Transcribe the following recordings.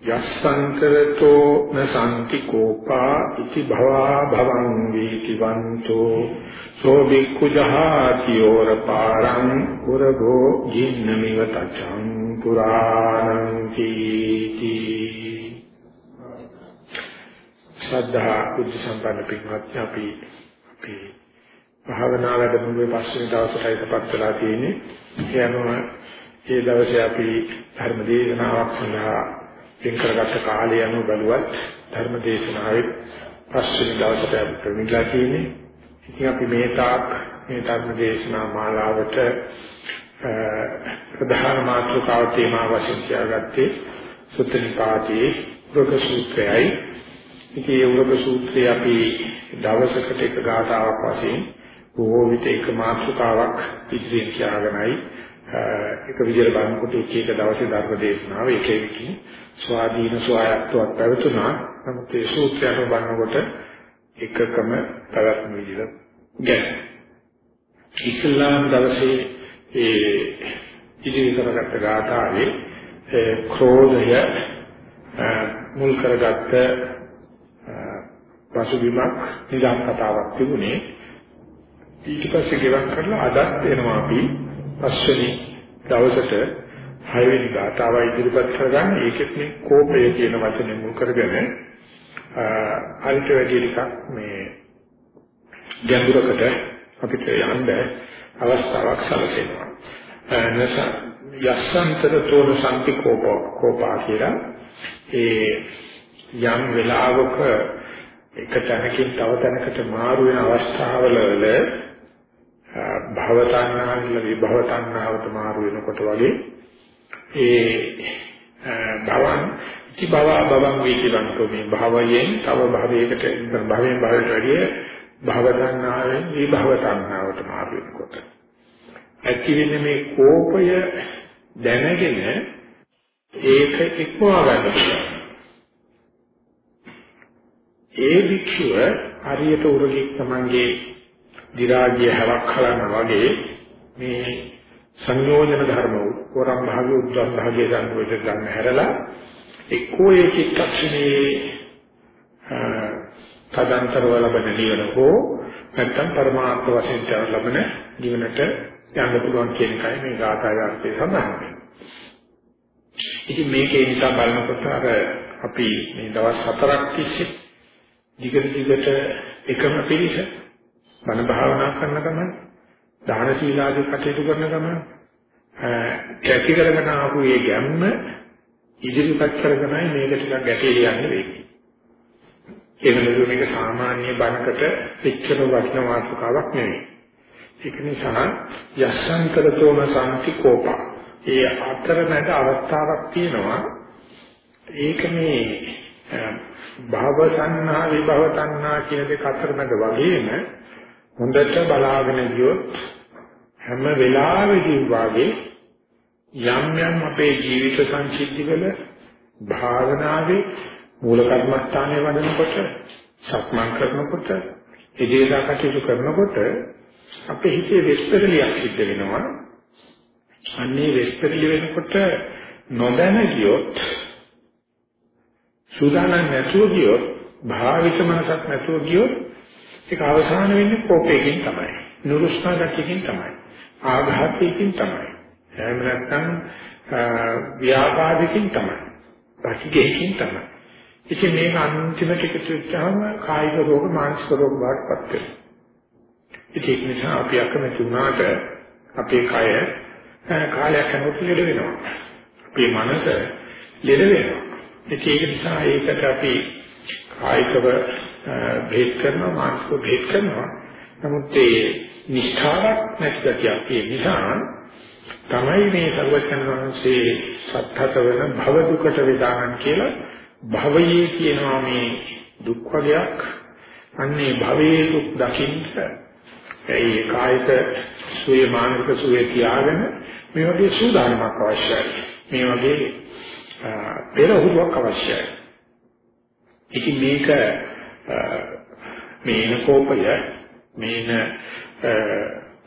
යස්සංකරතෝ නසන්ති කෝපා ඉති භවා භවං වීතිවන්තෝ. සෝ බික්ඛු ජහාති යෝර පාරං පුරගෝ ජින්නමිව තචං පුරාණං කීති. ශ්‍රද්ධා බුද්ධ සම්පන්න පින්වත්නි අපි අපි භාවනා වැඩමුළුවේ පස්වෙනි දවසටයි තපත් වෙලා තියෙන්නේ. ඒ අනුව ඒ දවසේ අපි ධර්ම දේශනාවක් සඳහා වෙන් කරගත්ත කාලය අනුව බලුවත් ධර්ම දේශනාවේ පස්වෙනි දවසට අපි ප්‍රමිලා තියෙන්නේ. ඉතින් අපි මේ තාක් මේ ධර්ම දේශනා මාලාවට ප්‍රධාන මාතෘකාව තේමා වශයෙන් තියාගත්තේ සුත්තිනිපාතේ උරග සූත්‍රයයි. ඉතින් ඒ උරග සූත්‍රය අපි දවසකට එක ගාථාවක් වශයෙන් බොහෝ විට එක මාතෘකාවක් ඉදිරියෙන් තියාගෙනයි එක විදිහට බලනකොට එක එක දවසේ ධර්ම දේශනාව එක එකකින් ස්වාධීන ස්වායත්වයක් පැවතුනා. නමුත් ඒ සූත්‍රයට බලනකොට එකකම පැවැත්ම විදිහට ගැන. ඉස්ලාම් දවසේ ඒ ඉදිරි කරගත්ත ගාථාවේ ක්‍රෝධය මුල් කරගත්ත පසුබිමක් නිදාන් කතාවක් තිබුණේ ඊට පස්සේ ගෙවක් කරලා අදත් එනවා අපි පස්වෙනි දවසට හයවෙනි ගාථාව ඉදිරිපත් කරගන්න ඒකෙත් මේ කෝපය කියන වචනේ මුල් කරගෙන අල්ට වැඩි ටිකක් මේ ගැඹුරකට අපිට යන්න අවස්ථාවක් සැලසෙනවා. එනස යස්සන්තර තෝර සම්පි කෝප කෝපා කියලා ඒ යම් වෙලාවක එක තැනකින් තව තැනකට මාරු වෙන අවස්ථාවල භව තණ්හාවල විභව තණ්හාවට මාරු වෙනකොට වගේ ඒ භවන් ඉති භව භවං වේකිවන්තෝ මේ භවයෙන් තව භවයකට භවයෙන් භවයට වැඩිය භව තණ්හාවෙන් විභව තණ්හාවට මාරු වෙනකොට. ඇති වෙන්නේ මේ කෝපය දැනගෙන ඒක ඉක්මවා ගන්න ඒ වික්ෂුව හරියට උරගෙක් තමන්ගේ දි รา ගිය හැවක් හලන වගේ මේ සංයෝජන ධර්ම වරම් භාගය උද්දම් භාගය ගන්නකොට ගන්න හැරලා එක්කෝ ඒ චිත්තක්ෂණේ තදන්තරව ලබන නිවන හෝ නැත්නම් පරමාර්ථ වශයෙන් ලබන නිවනට යන්න පුළුවන් කියන එකයි මේ ගාථාවේ අර්ථය සඳහන් වෙන්නේ. ඉතින් මේකේ නිසා බලනකොට අර අපි මේ දවස් හතරක් තිස්සේ දිගට දිගට එකම පිළිස මන භාවනා කරන ගමන් දාන සීලාදී කටයුතු කරන ගමන් කැටි කරගෙන ආපු මේ ගැම්ම ඉදිරිපත් කරගෙනයි මේක ටිකක් ගැටේ යන්නේ වෙන්නේ. ඒ වෙනදු මේක සාමාන්‍ය බණකට පිටතර වටින වාස්තුකාවක් නෙවෙයි. ඒක නිසා යස්සන්තරතෝම සම්ති කෝපා. ඒ අතරමැද අවස්ථාවක් තියෙනවා. ඒක මේ භව සංහා විභව තණ්හා කියන දෙක අතරමැද වගේම හොඳට බලාගෙන ගියොත් හැම වෙලාවෙදී වාගේ යම් යම් අපේ ජීවිත සංසිද්ධිවල භාවනාවේ මූල කර්මස්ථානයේ වඩනකොට සක්මන් කරනකොට එදිනදා කටයුතු කරනකොට අපේ හිතේ වෙස්පරලියක් සිද්ධ වෙනවා. අන්නේ වෙස්පරලිය වෙනකොට නොදැන ගියොත් සූදානම් නැතුව ගියොත් භාවිත මනසක් නැතුව ගියොත් ඒක අවසාන වෙන්නේ කෝපයෙන් තමයි. නුරුස්නා ගැටකින් තමයි. ආඝාතයෙන් තමයි. එහෙම නැත්නම් ව්‍යාපාදකින් තමයි. පැකිගෙකින් තමයි. ඉතින් මේක අන්තිමට එකතු වෙච්චාම කායික රෝග මානසික රෝග වලටපත් වෙනවා. ඒක නිසා අපි අකමැති වුණාට අපේ කය කාලයක් යනකොට ලෙඩ වෙනවා. අපේ මනස ලෙඩ වෙනවා. ඒක නිසා ඒකට අපි කායිකව භේද කරනවා මානසිකව භේද කරනවා. නමුත් ඒ නිෂ්ඨාවක් නැති ගැතියක් ඒ නිසා තමයි මේ සර්වඥ වහන්සේ සත්‍යත වෙන භව දුකට විදානන් කියලා භවයේ කියනවා මේ දුක් වර්ගයක් අන්නේ භවයේ දුක් දකින්න ඒ කායික සුවේ මානසික සුවේ තියාගෙන මේ වගේ සූදානමක් අවශ්‍යයි. මේ වගේ පෙරහුරුවක් අවශ්‍යයි. ඉතින් මේක මේන කෝපය මේන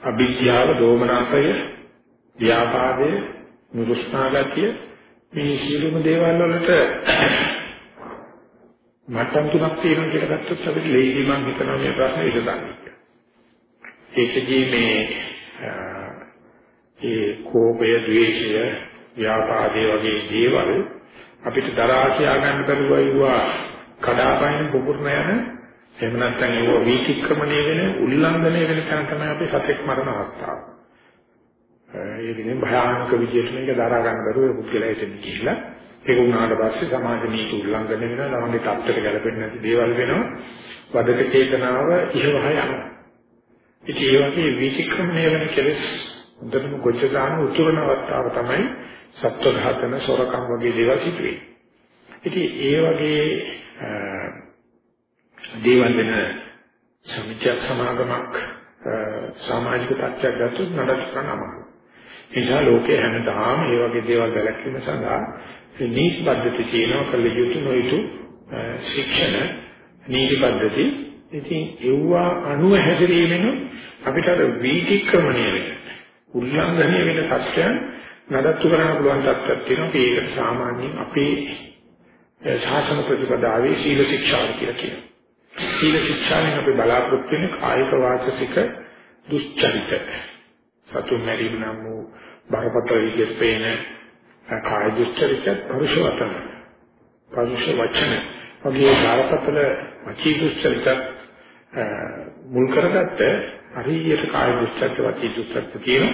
අභිජ්ජාව දෝමනාසය ව්‍යාපාදය නුරුස්නාගතිය මේ සියලුම දේවල් වලට මට්ටම් තුනක් තියෙනවා කියලා ගත්තොත් අපිට ලේසි මම හිතනවා මේ ප්‍රශ්නේ විසඳන්න. ඒකදී මේ ඒ කෝපය, ද්වේෂය, ව්‍යාපාදේ වගේ දේවල් අපිට දරා කියා ගන්න බැරුව අයුවා කඩාපැන පුපුරන යන එහෙම නැත්නම් ඒව වීතික්‍රමණය වෙන උල්ලංඝනය වෙන තැන තමයි අපි සතෙක් මරණ අවස්ථාව. ඒ කියන්නේ භයානක විදියට මේක දරා ගන්න බැරුව පුද්ගලයා එතන ගිහිල්ලා ඒක වුණාට පස්සේ සමාජ නීති උල්ලංඝනය වෙනවා ළමගේ තත්ත්වයට ගැලපෙන්නේ නැති දේවල් වෙනවා වදක චේතනාව ඉහවහ යනවා ඉතින් ඒ වගේ විචක්‍රමණය වෙන කෙලෙස් හොඳටම ගොජ දාන උතුරන අවස්ථාව තමයි සත්ව ඝාතන සොරකම් වගේ දේවල් සිදුවේ. ඉතින් ඒ වගේ දේවල් වෙන සමිතියක් සමාගමක් සමාජික තත්ත්වයක් ගත්තොත් නඩත් කරන්න අමාරුයි. ඒ නිසා ලෝකයේ හැමදාම මේ වගේ දේවල් වැළැක්වීම සඳහා නීති පද්ධති තියෙනවා කළ යුතු නොයුතු ශික්ෂණ නීති පද්ධති. ඉතින් ඒවා අනුව හැසිරීමෙන් අපිට අර වීතික්‍රමණය වෙන උල්ලංඝනය වෙන තත්ත්වයන් නඩත්තු කරන්න පුළුවන් තත්ත්වයක් තියෙනවා. ඒකට සාමාන්‍යයෙන් අපේ ශාසන ප්‍රතිපදාවේ සීල ශික්ෂාව කියලා කියනවා. සීල ශික්ෂාවෙන් අපි බලාපොරොත්තු වෙන කායික වාචසික දුස්චරිත. සතුන් මැරීම නම් වූ බරපතල විදිහට පේන කාය දුස්චරිත පරුෂ වචන. පරුෂ වචන වගේ බරපතල වචී දුස්චරිත මුල් කරගත්ත හරියට කාය දුස්චර්ත වචී දුස්චර්ත කියන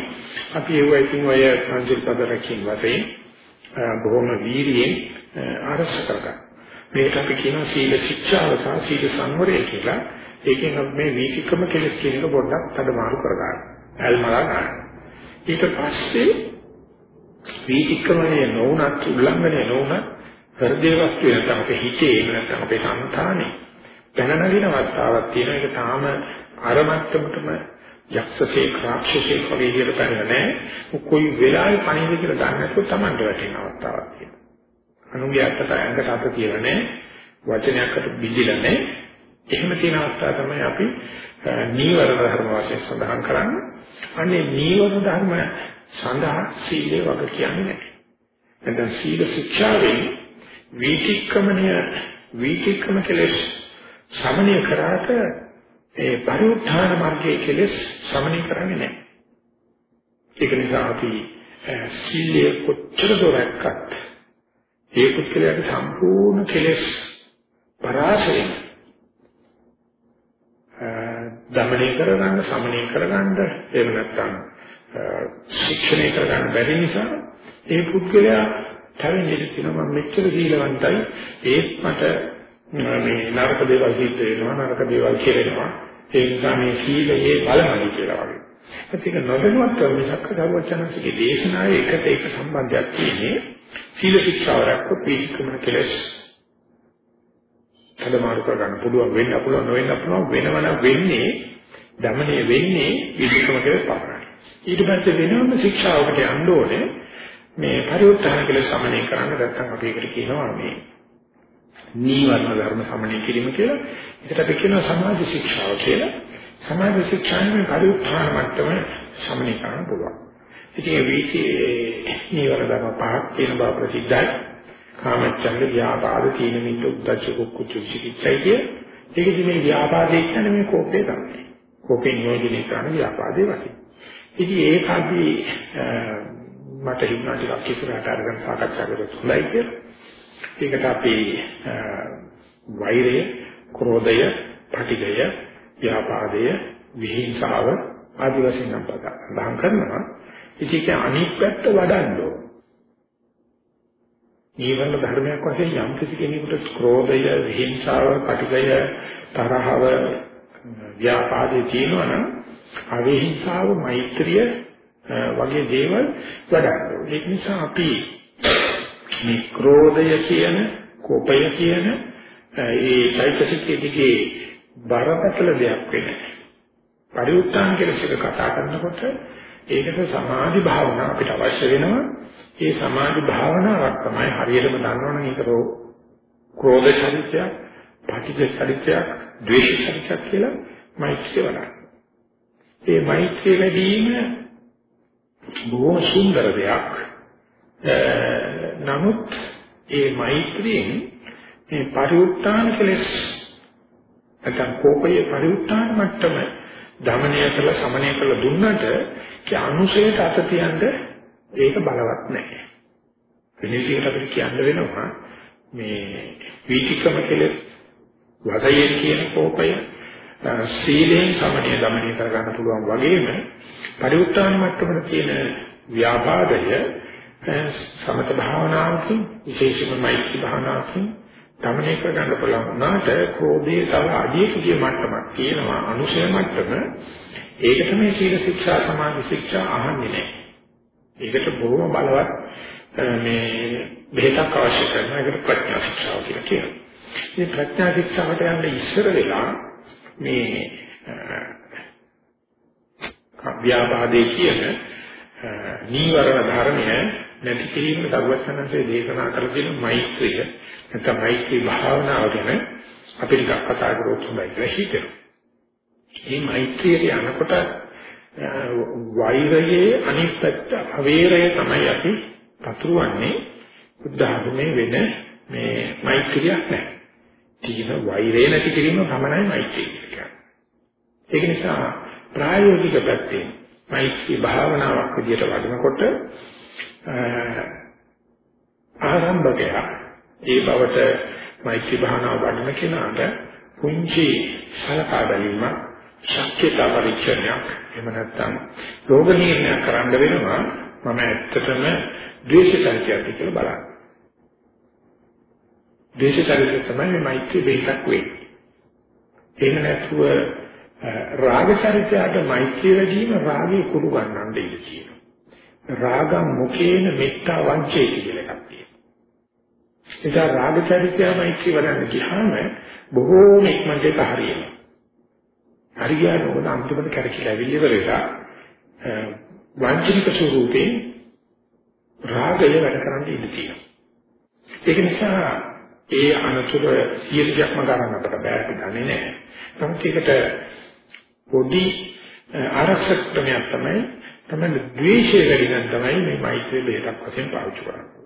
අපි ඒවා ඉතින් ඔය සංසිල් පද රකින් වශයෙන් බොහොම වීරියෙන් අරස කරගන්න. මේකට අපි කියනවා සීල ශික්ෂාව සහ සීල සංවරය කියලා. ඒකෙන් අපි මේ වීතික්‍රම කෙලස් කියන එක පොඩ්ඩක් තඩමාරු කරගන්න. ඇල්මලා ගන්න. ඊට පස්සේ වීතික්‍රමණය නොවුනත් උල්ලංඝනය නොවුනත් හෘදේ වස්තු නැත්නම් අපේ හිතේ නැත්නම් අපේ සංතානේ පැන නගින අවස්ථාවක් තියෙන එක තාම අර මට්ටමටම යක්ෂසේ රාක්ෂසේ වගේ විදිහට පැනලා නැහැ. කොයි වෙලාවෙ පණිවිද කියලා දන්නේ නැතුව Tamanට වැටෙන අවස්ථාවක් තියෙනවා. අනුගේ අතට ඇඟට අත තියලා නැහැ. වචනයකට බිඳිලා නැහැ. එහෙම තියෙන අවස්ථාව තමයි අපි නීවරණ ධර්ම වශයෙන් සඳහන් කරන්නේ. අනේ නීවරණ ධර්ම සඳහා සීලේ වග කියන්නේ නැහැ. නැත්නම් සීල ශික්ෂාවෙන් වීතික්‍රමණය වීතික්‍රම කෙලෙස් සමනය කරාට ඒ පරිඋත්ථාන මාර්ගයේ කෙලෙස් සමනය කරන්නේ නැහැ. ඒක නිසා අපි සීලය කොච්චර දොරක්වත් ඒ පුද්ගලයාට සම්පූර්ණ කෙලෙස් පරාසයෙන්. දමනය කරගන්න, සමනය කරගන්න, එහෙම නැත්නම් ශික්ෂණය කරගන්න බැරි නිසා ඒ පුද්ගලයා තවෙන්නේ කියනවා මම මෙච්චර සීලවන්තයි. ඒත් මට මේ නරක දේවල් සිද්ධ වෙනවා නරක දේවල් කෙරෙනවා. ඒ නිසා මේ සීලයේ බලමයි කියලා වගේ. ඒක නොදැනුවත් මිසක් දරුවචනන්සේගේ දේශනාවේ එකට එක සම්බන්ධයක් තියෙන්නේ. සීල ශික්ෂාව රැක්කොත් පිළික්‍රමන කෙලස් කඩමාරු කරගන්න පුළුවන් වෙන්න පුළුවන් නොවෙන්න පුළුවන් වෙනවනම් වෙන්නේ දමණය වෙන්නේ පිළික්‍රම කෙලස් පමණයි. ඊට පස්සේ වෙනම ශික්ෂාවකට යන්න ඕනේ මේ පරිවර්තන කෙලස් සමනය කරන්න නැත්නම් අපි ඒකට කියනවා මේ නීවරණ ධර්ම සමනය කිරීම කියලා. ඒකට අපි කියනවා සමාධි ශික්ෂාව කියලා. සමාධි ශික්ෂාවෙන් පරිඋත්ථාන මට්ටම සමනය කරන්න පුළුවන්. ඉතින් මේ වීතියේ නීවරණ ධර්ම පහක් තියෙන බව ප්‍රසිද්ධයි. කාමච්ඡන්ද ව්‍යාපාද තීන මිද්ද උද්දච්ච කුච්ච විචිකිච්ඡය කිය. ඒකදී මේ ව්‍යාපාදේ කියන්නේ මේ කෝපේ තමයි. කෝපේ නියෝජනය කරන ව්‍යාපාදේ වශයෙන්. ඉතින් ඒකදී මට හිතුණා ටිකක් ඉස්සරහට අරගෙන සාකච්ඡා කරලා තුලයි කියලා. ඒකට අපි වෛරය, ක්‍රෝධය, පටිඝය, ව්‍යාපාදය, විහිංසාව ආදි වශයෙන් නම් පදම් කරනවා. ඉතින් අනිත් පැත්ත වඩන්න ඕන. ජීවන ධර්මයක් වශයෙන් යම් කිසි කෙනෙකුට ක්‍රෝධය, විහිංසාව, පටිඝය, තරහව, ව්‍යාපාදේ තියෙනවා නම් අවිහිංසාව, මෛත්‍රිය වගේ දේවල් වඩන්න ඕනේ. ඒක නිසා අපි මේ ක්‍රෝධය කියන, කෝපය කියන ඒ චෛතසිකයේ දිගේ බරපතල දෙයක් වෙන පරිඋත්තාන කෙලෙස් එක කතා කරනකොට ඒකට සමාධි භාවනාව අපිට අවශ්‍ය වෙනවා. ඒ සමාධි භාවනාවක් තමයි හරියටම දන්නවනම් ඒක ක්‍රෝධ චරිතයක්, පටිඝ චරිතයක්, ද්වේෂ චරිතයක් කියලා මෛත්‍රිය වඩන්න. ඒ මෛත්‍රිය වැඩි වීම බොහොම සුන්දර දෙයක්. නමුත් ඒ මෛත්‍රියෙන් මේ පරිඋත්තාන කෙලෙස් නැත්නම් කෝපයේ පරිඋත්තාන මට්ටම දමනය කළ සමනය කළ දුන්නට ඒ අනුශේත අත තියන්න ඒක බලවත් නැහැ. වෙනසියට අපිට කියන්න වෙනවා මේ වීතිකම කෙලෙස් වදයෙන් කියන කෝපය සීලෙන් සමනය දමනය කර ගන්න පුළුවන් වගේම පරිඋත්තාන මට්ටමේ තියෙන ව්‍යාපාදය සමත භාවනාවකින් විශේෂයෙන්ම මෛත්‍රී භාවනාවකින් දමනය කර ගන්න පුළුවන් වුණාට ක්‍රෝධයේ තව අධිකීය මට්ටමක් තියෙනවා අනුශය මට්ටම ඒක තමයි සීල ශික්ෂා සමාධි ශික්ෂා අහන්නේ නැහැ. ඒකට බොහොම බලවත් මේ බෙහෙතක් අවශ්‍ය කරනවා ඒකට ප්‍රඥා ශික්ෂාව කියලා කියනවා. මේ ප්‍රඥා ශික්ෂාවට යන්න ඉස්සර වෙලා මේ ව්‍යාපාදේ කියන නීවරණ ධර්මය නැති කිරීම දරුවචනන්සේ දේශනා කළ තියෙන මෛත්‍රිය නැත්නම් මෛත්‍රී භාවනාව ගැන අපි ටිකක් කතා කරොත් හොඳයි කියලා හිතෙනවා. මේ මෛත්‍රියට යනකොට වෛරයේ අනිත් පැත්ත අවේරය තමයි අපි පතුරවන්නේ බුද්ධ ආගමේ වෙන මේ මෛත්‍රියක් නැහැ. තියෙන වෛරය නැති කිරීම පමණයි මෛත්‍රිය කියන්නේ. ඒක නිසා ප්‍රායෝගික පැත්තෙන් මෛත්‍රී භාවනාවක් විදියට වඩනකොට ආරම්භකය ඒ බවට මෛත්‍රී භාවනාව වඩන කෙනාට පුංචි සලකා බැලීම ශක්්‍යතා පරීක්ෂණයක් එහෙම නැත්නම් රෝග නිర్ణය කරන්න වෙනවා මම ඇත්තටම ද්වේෂ චරිතයක්ද කියලා බලන්න. ද්වේෂ චරිතය තමයි මේ මෛත්‍රී බේසක් වෙන්නේ. එහෙම නැතුව රාග චරිතයට මෛත්‍රිය වැඩිම රාගේ කුඩු ගන්නන්න ඉඩ තියෙනවා. රාගම් මුකේන මෙත්තා වංචේ කියලා එකක් තියෙනවා. ඒක රාග චරිතය මෛත්‍රී වඩන්න ගියාම බොහෝම ඉක්මනට ඒක හරියනවා. හරියට උන අන්තිමට කැරකිලා ඇවිල්ලා ඉවරලා වංචනික ස්වරූපේ රාගය වැඩ කරන්න ඉඩ තියෙනවා. ඒක නිසා ඒ අනතුර සියලුක්ම ගන්න අපට බෑ පිටන්නේ නැහැ. නමුත් ඒකට පොඩි ආරක්ෂක ක්‍රමයක් තමයි තමයි ද්වේෂය වැඩි නම් තමයි මේ මෛත්‍රී බෙහෙතක් වශයෙන් පාවිච්චි කරන්නේ.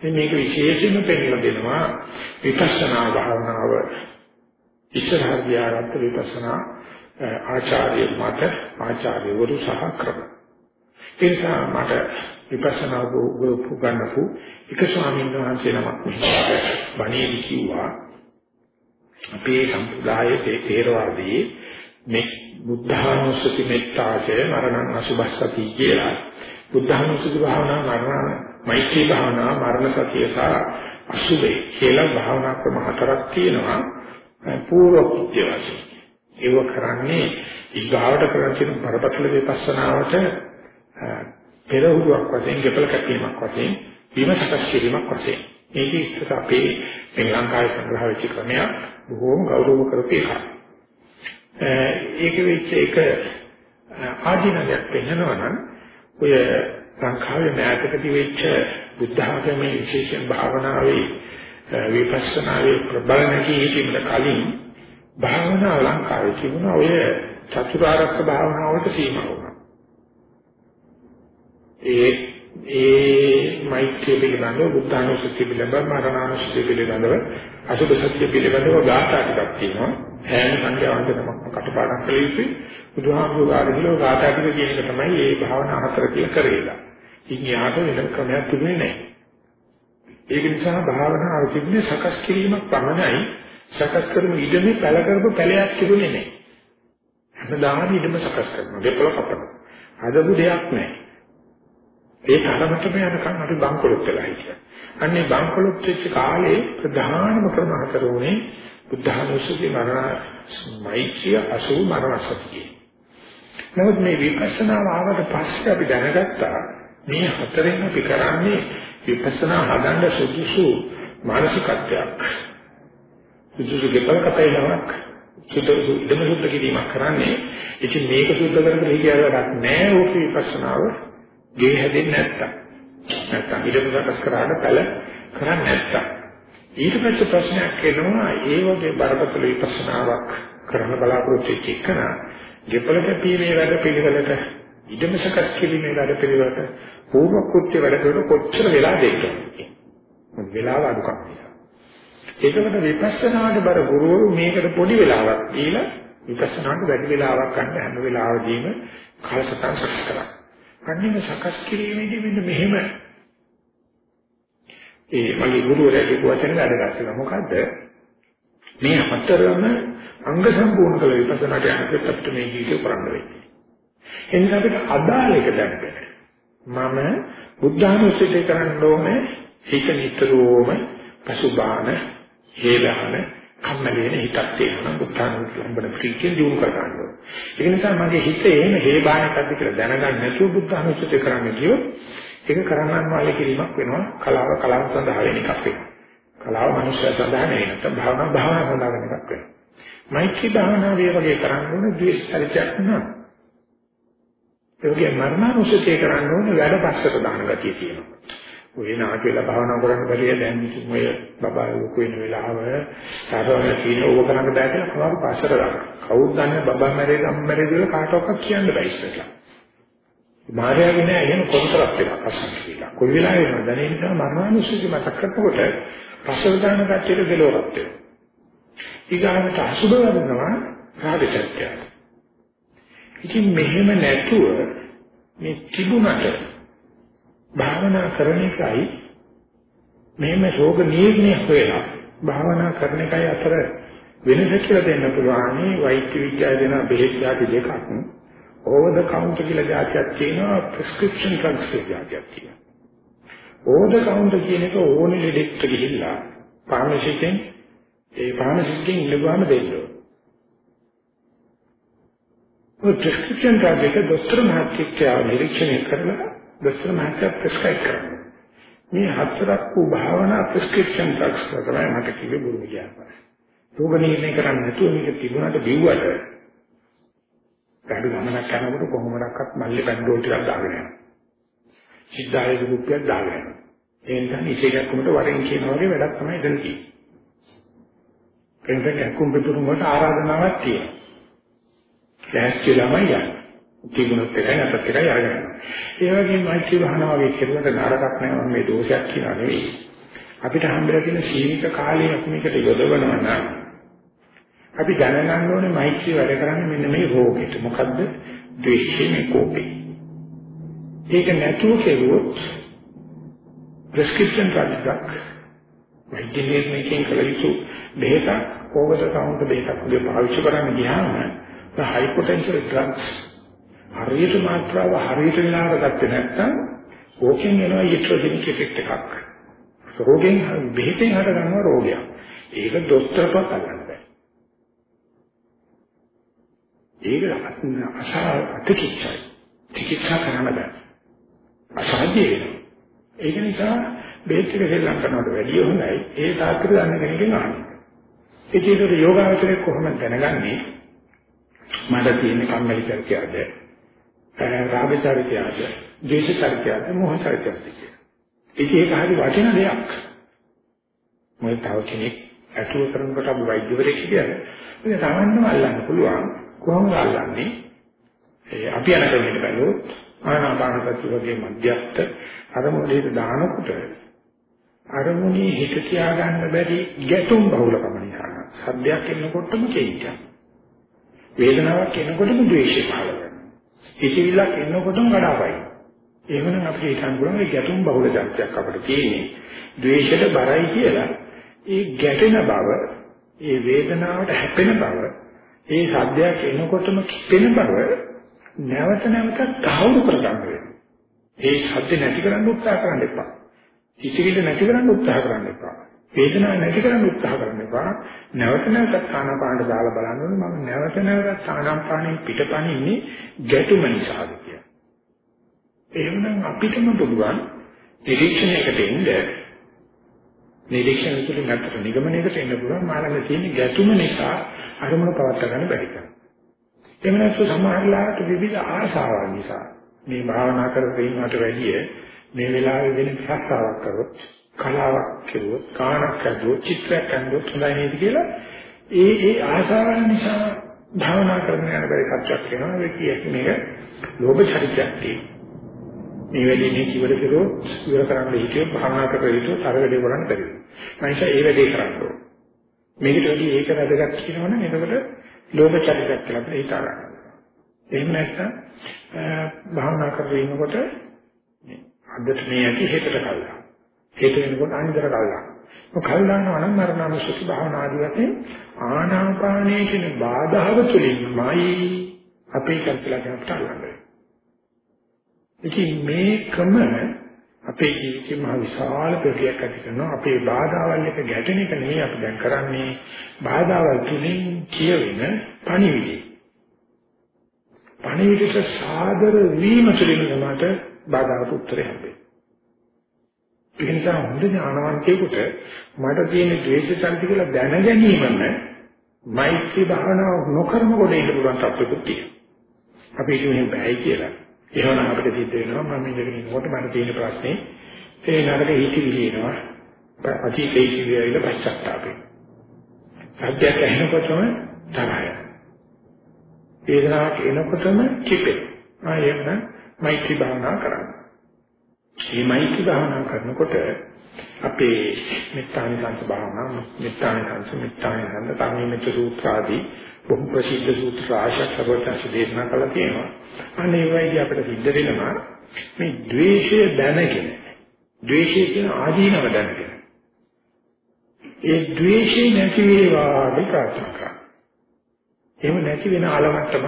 මේ මේක විශේෂයෙන්ම පෙන්නලා දෙනවා විපස්සනා භාවනාව. ඉස්සරහ ගියාට විපස්සනා ආචාර්ය මත ආචාර්යවරු සහ ක්‍රම. ඒ නිසා මට විපස්සනා උගන්වපු එක ස්වාමීන් වහන්සේ නමක් බණේදි කිව්වා අපේ සම්ප්‍රදායේ තේරවාදී මේ බුද්ධානුස්සති මෙත්තාචය මරණං අසුභස්සති කියලා. බුද්ධානුස්සති භාවනා මරණ මෛත්‍රී භාවනා මරණ සතිය සහ අසුභේ කියලා භාවනා ක්‍රම හතරක් තියෙනවා. පූර්ව කෘත්‍ය වශයෙන්. ඒව කරන්නේ ඊගාවට කරන කියන බරපතල විපස්සනාවට පෙරහුරුවක් වශයෙන් ගෙපල කැපීමක් වශයෙන් විමසකස් කිරීමක් වශයෙන්. මේක ඉස්සර අපේ මේ ලංකාවේ සංග්‍රහ වෙච්ච ක්‍රමය බොහෝම ගෞරව කරපු එකක්. ඒක වෙච්ච එක ආධිනයක් වෙන්නනවා නම් ඔය ලංකාවේ මෑතකදී වෙච්ච බුද්ධ ආගමේ විශේෂ භාවනාවේ විපස්සනාවේ ප්‍රබලණකී හිතීමට කලින් භාවනාව ලංකාවේ තිබුණා ඔය චතුරාර්ය භාවනාවට සීමා වුණා. ඒ ඒ මෛත්‍රිය පිළිබඳව බුද්ධානුස්සතිය පිළිබඳව මරණානුස්සතිය පිළිබඳව අසුබ සත්‍ය පිළිබඳව ගාථා ටිකක් තියෙනවා. හැම සංඛ්‍යාවන්තම කටපාඩම් කළ යුතුයි. බුදුහාමුදුරුවෝ ආරම්භල ගාථා ටික කියන එක තමයි මේ භාවනා හතර කියලා කරේලා. ඉතින් යාට වෙන ක්‍රමයක් තිබුණේ නැහැ. ඒක නිසා භාවනාව තිබුණේ සකස් කිරීමක් පමණයි. සකස් කරමු ඉඩමේ පැල කරපු පැලයක් තිබුණේ නැහැ. හැමදාම ඉඩම සකස් කරනවා. දෙපළ කපනවා. හදපු දෙයක් නැහැ. ඒ තරමටම යනකම් අපි බංකොලොත් වෙලා හිටියා. අන්නේ බංකොලොත් වෙච්ච කාලේ ප්‍රධානම ක්‍රම හතර උනේ බුද්ධානුස්සති මරණ මෛත්‍රිය අසු මරණසතිය. නමුත් මේ විපස්සනා ආවට පස්සේ අපි දැනගත්තා මේ හතරෙන් අපි කරන්නේ විපස්සනා හදන්න සුදුසු මානසිකත්වයක්. සුදුසු දෙපළ කපේලාවක් සුදුසු ඉදම සුද්ධ කිරීමක් කරන්නේ ඉතින් මේක සුද්ධ කරගෙන හිටියල වැඩක් නැහැ ඕක විපස්සනාව ගේ හැදෙන්නේ නැත්තම්. නැත්තම් ඊට සකස් කරාට පැල කරන්නේ නැත්තම්. ඊට පස්සේ ප්‍රශ්නයක් එනවා ඒ වගේ බරපතල විපස්සනාවක් කරන්න බලාපොරොත්තු වෙච්ච එකන ගෙපල කැපීමේ වැඩ පිළිවෙලට ඉදම සකස් කිරීමේ වැඩ පිළිවෙලට පූර්ව කෘත්‍ය වැඩ පිළිවෙල කොච්චර වෙලා දෙන්නද? වෙලාව අඩුකම්. ඒකකට විපස්සනාට බර ගුරුවරු මේකට පොඩි වෙලාවක් දීලා විපස්සනාට වැඩි වෙලාවක් ගන්න හැම වෙලාවෙදීම කාලසටහන සකස් කරා. කන්නේ සකස් කිරීමේදී මෙන්න මෙහෙම ඒ මගේ ගුරුවරයා කියපු වචන වැඩ ගන්නවා. මොකද්ද? මේ හතරම අංග සම්පූර්ණ කළ විපස්සනාට යනකොට අපිට මේ ජීවිතේ කරන්න වෙන්නේ. එනිසා අපිට අදාළ එක දැනගන්න. මම බුද්ධානුස්සතිය කරන්න ඕනේ හිත නිතරම පසුබාන හේලහන කම්මැලි වෙන හිතක් තියෙනවා බුද්ධානුස්සතිය ප්‍රීතිය දිනු කර ගන්න ඕනේ. ඒ නිසා මගේ හිත එහෙම හේබානකක්ද කියලා දැනගන්න නැතුව බුද්ධානුස්සතිය කරන්න කියොත් ඒක කරන්නන් වාලේ කිරීමක් වෙනවා කලාව කලාව සඳහා වෙන එකක් වෙනවා. කලාව මනුෂ්‍ය සඳහා නෙවෙයි නැත්නම් භාවනා භාවනා සඳහා වෙන එකක් වෙනවා. මෛත්‍රී භාවනාවේ වගේ කරන්න ඕනේ ද්වේෂ චරිතයක් නෑ. ඒ වගේ මරණානුසතිය කරන්න ඕනේ වැඩ පස්සට දාන ගතිය තියෙනවා. ඔය නාකියලා භාවනා කරන්න බැරිය දැන් ඉතින් ඔය බබා ලොකු වෙන වෙලාව සාරවන කියන ඕක කරන්න බෑ කියලා කවුරු පස්සට දානවා. කවුරුත් දන්නේ බබා මැරෙයි අම්මා මැරෙයි කියලා කාටවත් කියන්න බෑ ඉස්සෙල්ලා. මායාවේ නෑ එහෙම කොන්තරත් වෙලා අසන්න කියලා. කොයි වෙලාවෙ වෙනවද? ඒ නිසා මරණානුසතිය මතක් කරනකොට පස්සට දාන කච්චියට දෙලවරක් වෙනවා. ඊගාවට අසුබ වදිනවා රාග චර්යය. ඉතින් මෙහෙම නැතුව මේ තිබුණට භාවනා කරන එකයි මෙහෙම ශෝක නිర్ణය වෙලා භාවනා කරන එකයි අතර වෙනස කියලා දෙන්න පුළුවන්. වෛද්‍ය විද්‍යාව දෙන බෙහෙත් යාති දෙකක් ඕවර් ද කවුන්ටර් කියලා જાතියක් තියෙනවා ප්‍රෙස්ක්‍රිප්ෂන් ඩ්‍රග්ස් කියලා જાතියක් තියෙනවා. ඕවර් ද කවුන්ටර් කියන එක ඕනෙ ලෙඩෙක්ට ගිහිල්ලා ෆාමසිස්ට්ෙන් ඒ ෆාමසිස්ට්ගෙන් ඉල්ලුවාම දෙන්නේ ඔය ප්‍රෙස්ක්‍රිප්ෂන් කාඩ් එක දොස්තර මහත්තයා නිරීක්ෂණය කරලා දොස්තර මහත්තයා ප්‍රෙස්ක්‍රයිබ් කරනවා. මේ හතරක් වූ භාවනා ප්‍රෙස්ක්‍රිප්ෂන් ඩ්‍රග්ස් තමයි මට කිව්වේ බුරු කියනවා. රෝග නිర్ణය කරන්නේ නැතුව මේක තිබුණාට බිව්වට ගඩු ගමනක් යනකොට කොහොමඩක්වත් මල්ලේ පැන්ඩෝල් ටිකක් දාගෙන යනවා. සිද්ධායේ දුක්ඛයක් දාගෙන යනවා. ඒ නිසා ඉසේකක් උඹට වරෙන් කියන වගේ වැඩක් තමයි එතන තියෙන්නේ. එතන ඇකුම් පිටුරුම් වලට ආරාධනාවක් තියෙනවා. ලෑස්තිලාම යන්න. තිබුණොත් එකයි නැත්නම් එකයි අරගෙන යනවා. ඒ වගේම මෛත්‍රී භාවනාව වගේ කෙරුවට නරකක් නෑ මේ දෝෂයක් කියලා නෙවෙයි. අපිට හම්බෙලා තියෙන සීමිත කාලය අපි මේකට යොදවනවා නම් අපි දැනගන්න ඕනේ මෛත්‍රී වැඩ කරන්නේ මෙන්න මේ රෝගෙට. මොකද්ද? ද්වේෂයේ කෝපේ. ඒක නැතුව කෙරුවොත් ප්‍රෙස්ක්‍රිප්ෂන් කාඩ් එකක් වෛද්‍ය නිර්ණයකින් කළ යුතු බෙහෙතක් ඕවර් කවුන්ටර් බෙහෙතක් උදේ පාවිච්චි කරන්න ගියාම හයි පොටෙන්ෂල් ඩ්‍රග්ස් හරියට මාත්‍රාව හරියට වෙලාවට ගත්තේ නැත්නම් ඕකෙන් එනවා ඊට්‍රොජෙනික් ඉෆෙක්ට් එකක්. රෝගෙන් බෙහෙතෙන් හට ගන්නවා රෝගයක්. ඒක දොස්තරපත් අල්ලන්න බෑ. ඒක අසා අතිකිච්චයි. චිකිත්සා කරන්න බෑ. අසාධ්‍ය වෙනවා. ඒක නිසා බෙහෙත් එක සෙල්ලම් කරනවට වැඩිය හොඳයි ඒ තාක්ෂර දන්න කෙනකින් අහන්න. ඒකේට යෝගාවචරය කොහොමද දැනගන්නේ? මට තියෙන කම්මැලි චරිතයද, රාග චරිතයද, ද්වේෂ චරිතයද, මෝහ චරිතයද කියලා. ඒක ඒක හරි වටින දෙයක්. මොකද තව කෙනෙක් අතුව කරනකොට අපි වෛද්‍යවරයෙක් කියන්නේ ඒක සාමාන්‍යව අල්ලන්න පුළුවන්. කොහොමද අල්ලන්නේ? ඒ අපි යන ක්‍රමයට බැලුවොත් ආනාපාන සති වගේ මධ්‍යස්ථ අරමුණේට දානකොට අරමුණේ හිත තියාගන්න බැරි ගැටුම් බහුලකම නිසා සද්දයක් එනකොටම කේන්තියක් වේදනාවක් එනකොටම ද්වේෂය පහළ වෙනවා. හිතවිල්ලක් එනකොටම කඩාවයි එහෙමනම් අපිට හිතන්න පුළුවන් මේ ගැටුම් බහුල ජාතියක් අපිට තියෙන්නේ. ද්වේෂයට බරයි කියලා ඒ ගැටෙන බව ඒ වේදනාවට හැපෙන බව ඒ සද්දයක් එනකොටම කිපෙන බව නැවත නැවත තහවුරු කරගන්න වෙනවා. ඒ සද්ද නැති කරන්න උත්සාහ කරන්න එපා. හිතවිල්ල නැති කරන්න උත්සාහ කරන්න එපා. වේදනාව නැති කරන්න උත්සාහ කරන්න එපා. නැවත නැවතත් ආනාපානට දාලා බලන්න ඕනේ මම නැවත නැවතත් ආනාපානෙ පිටපණින්නේ ගැටුම නිසාද කියලා. එහෙනම් අපිටම පුළුවන් නිරීක්ෂණයකට එන්න නිරීක්ෂණ තුළින් නැත්තට නිගමනයකට එන්න පුළුවන් මාළඟ තියෙන ගැටුම නිසා අරමුණ පවත් ගන්න බැරි කරනවා. එහෙම නැත්නම් සමහරලාට විවිධ ආශාවන් නිසා මේ භාවනා කරගෙන ඉන්නවට වැඩිය මේ වෙලාවේ වෙන ප්‍රස්තාවක් කරොත් කලාවක් කෙරුවොත් කාණක් ඇදුවොත් චිත්‍රයක් ඇඳුවොත් හොඳයි නේද කියලා ඒ ඒ ආශාවන් නිසා භාවනා කරන යන බැරි කච්චක් වෙනවා. ඒ කියන්නේ මේක ලෝභ චරිතයක් තියෙනවා. මේ වෙලේ මේ කිවර කෙරුවොත් ඉවර කරන්න හිතියොත් භාවනා කරලා හිටියොත් අර වැඩේ කරන්න බැරි වෙනවා. මම ඒ වැඩේ කරන්න ඕන. මේකට වැඩි ඒක වැදගත් කියනවනම් එතකොට ලෝභ චරිතයක් කියලා අපිට හිතා ගන්න. එහෙම නැත්නම් භාවනා කරගෙන ඉනකොට අදට මේ ඇති හෙටට කල්ලා. හෙට වෙනකොට අනිදර කල්ලා. ඔය කල්ලානවා නම් මරණානුස්සති භාවනා ආදී වශයෙන් ආනාපානයේ කියන බාධාව තුලින්මයි අපේ කල්පලා කරට අල්ලන්නේ. ඉතින් මේකම අපේ ජීවිතේ මහ විශාල ප්‍රතියක් ඇති කරනවා අපේ බාධාවල් එක ගැටෙන එක නෙවෙයි අපි දැන් කරන්නේ බාධාවල් තුලින් කියවෙන පණිවිඩය පණිවිඩට සාදර වීම තුළින් තමයි බාධාට උත්තරය හම්බෙන්නේ ඒ නිසා හොඳ ඥානවන්තයෙකුට මට තියෙන ද්වේෂ චරිත කියලා දැන ගැනීමම මෛත්‍රී භාවනාව නොකරම කොට ඉන්න පුළුවන් තත්ත්වයක් තියෙනවා අපි කියන්නේ බෑයි කියලා එහෙනම් අපිට සිද්ධ වෙනවා මම ඉඳගෙන ඉන්නකොට මට තියෙන ප්‍රශ්නේ ඒ නරක හිතිවිලි එනවා. අතීතයේ හිතිවිලි පශ්චාත්තාපේ. සත්‍යයක් ඇහෙනකොටම තරහය. වේදනාවක් එනකොටම කිපේ. ආයෙත් මෛත්‍රී භාවනා කරන්න. මේ මෛත්‍රී භාවනා කරනකොට අපේ මෙත්තානි සංස භාවනා මෙත්තානි සංස මෙත්තානි සංස තමීමෙච්ච සූත්‍ර ආදී බොහෝ ප්‍රසිද්ධ සූත්‍ර රාශියක් සර්වඥාන්ස දේශනා කළා තියෙනවා. අනේ වයිදී අපිට සිද්ධ වෙනවා මේ ද්වේෂය දැනගෙන ද්වේෂය කියන ආදීනව දැනගෙන ඒ ද්වේෂය නැති වේවා ප්‍රාර්ථනා කරා. එහෙම නැති වෙන ආලමට්ටම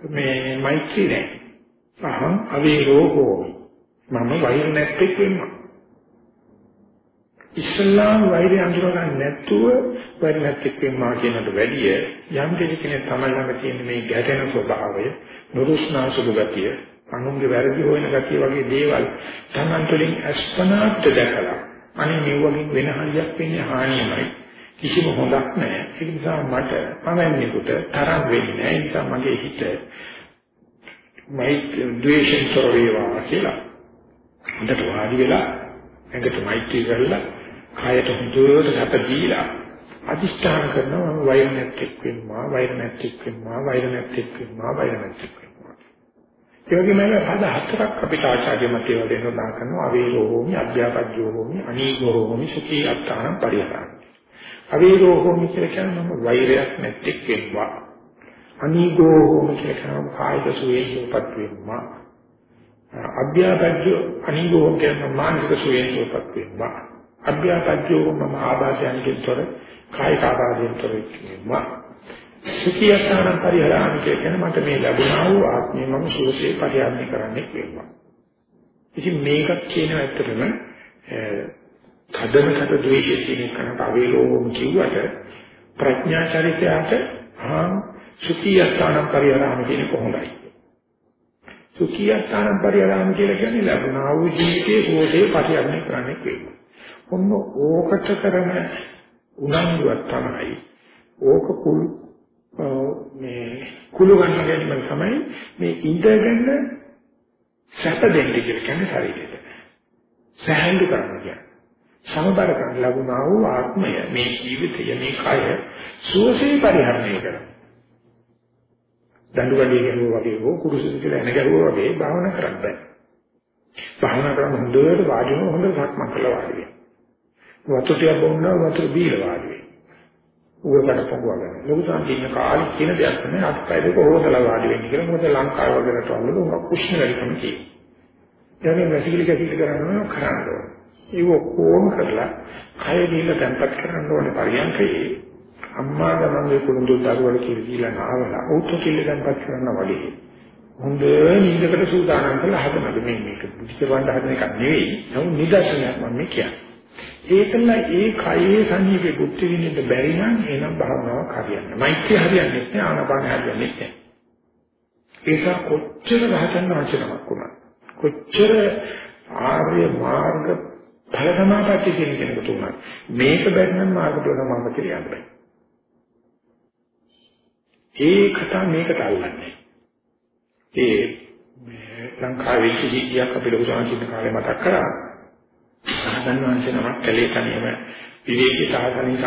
මේ මෛත්‍රී නැහැ. අහං අවේරෝ හෝමි. මම වෛර නැත්තේ කියනවා. ඉස්ලාම් වෛරය අඳුර ගන්න නැතුව වෛර නැත්තේ කියනවා කියනට වැඩිය යම් කෙනෙක් තමයි ළඟ තියෙන මේ ගැටෙන ස්වභාවය, නුරුස්නාසුළු ගතිය, අනුන්ගේ වැරදි හොයන ගතිය වගේ දේවල් තමන් තුළින් අස්පනාත් දැකලා අනේ මේ වගේ වෙන හරියක් වෙන්නේ හානියමයි. කිසිම හොඳක් නැහැ. ඒ නිසා මට පමණෙකුට තරම් වෙන්නේ නැහැ. ඒ නිසා මගේ හිත මයි ද්වේෂෙන් තොර වේවා කියලා. හොඳට වාඩි වෙලා ඇඟට මෛත්‍රී කරලා කයට හුදුවට සැප දීලා අදිෂ්ඨාන කරනවා මම වෛර නැත්තේක් වෙන්නවා වෛර නැත්තේක් වෙන්නවා වෛර නැත්තේක් වෙන්නවා වෛර නැත්තේක් වෙන්නවා. ඒ වගේම පද හතරක් අපිට ආචාර්ය මතේ වලින් උදා කරනවා. අවේරෝ හෝමි අභ්‍යාපජ්ජෝ හෝමි අනීගෝ හෝමි සුඛී අත්තාන පරිහරණ අවේරෝ හෝමි කියලා කියන්නේ මම වෛරයක් නැත්තේක් වෙන්නවා. අනීගෝ හෝමි කියලා කියන්නේ කායික සුවයෙන් උපත් වෙන්නවා. අභ්‍යාපජ්ජෝ අනීගෝ කියන්නේ මානසික සුවයෙන් උපත් වෙන්නවා අභ්‍යාපජ්ජෝ මම ආබාධයන්කින්තර කායික ආබාධයෙන්තර කියනවා සුඛියසාන පරිහරණය කියන්නේ මට මේ ලැබුණා වූ ආත්මය මම සුවසේ පරිහරණය කරන්නේ කියනවා ඉතින් මේකත් කියන ඇත්තටම කදන කද ද්වේෂය කියන කෙනාට අවේලෝම කිව්වට ප්‍රඥා චරිතයට ආ සුඛියසාන පරිහරණය කියන්නේ කොහොමදයි සුඛියසාන පරිහරණය කියලා කියන්නේ ලැබුණා වූ ජීවිතයේ සුවසේ පරිහරණය කරන්නේ කියනවා ඔන්න ඕකට කරන උනන්දුවක් තමයි ඕක කුල් මේ කුළු ගන්න ගැනීම තමයි මේ ඉඳගෙන සැප දෙන්න කියලා කියන්නේ ශරීරයට. සහැල්ලු කරනවා කියන්නේ. සමබර කරන ලැබුණා වූ ආත්මය මේ ජීවිතය මේ කය සුවසේ පරිහරණය කරනවා. දඬුවලිය ගැහුවා වගේ හෝ කුරුසෙ කියලා එන ගැහුවා වගේ භාවනා කරන්න බෑ. භාවනා කරන හොඳට වාඩි වෙන හොඳ සක්මන් කළා වාඩි වෙන. වතුර ටිකක් බොන්නා වතුර බීලා වාඩි වෙන්න. උගකට පොගවගෙන. ලොකුසාන් කියන කාලේ කියන දෙයක් තමයි අත්පය දෙක හොදලා වාඩි වෙන්න කියලා. මොකද ලංකාව වගේ රටවල උඟ කුෂ්ණ වැඩිකම තියෙනවා. ඒකෙන් වැසිකිලි කැසිලි කරනවා කරන්න ඕනේ. ඒක කොහොම කරලා කය දීලා තැම්පත් කරන්න ඕනේ පරියන්කේ. අම්මා ගමන්ගේ කුරුඳු දරුවල කියලා දීලා නාවලා උත් කිල්ල තැම්පත් කරන්න වගේ. හොඳ නිින්දකට සූදානම් කරලා හදනද මේ මේක බුද්ධ වණ්ඩ හදන එකක් නෙවෙයි. නමුත් නිදර්ශනයක් මම කියන්නේ. ඒකල ඒ කයේ සංහිපේ බුද්ධ විඳින්න බැරි නම් එනම් භාවනාවක් හරියන්නේ නැහැ. මෛත්‍රිය හරියන්නේ නැහැ ආනාපාන හරියන්නේ නැහැ. ඒක කොච්චර රහතන් වහන්සේනමක් වුණා. කොච්චර ආර්ය මාර්ග ඵල සමාපatti කියන කෙනෙකුට උනා. මේක බැරි නම් මාර්ග ඵල සමාපatti කියන්න බෑ. ඒ කතා මේකට අල්ලන්නේ. ඒ ලංකාවේ කිසියක් අපේ ලොකු සංකීර්ණ කාලේ මතක් කරා. සාධන් වංශේ නමක් කැලේ තනියම විවේකී සාසනික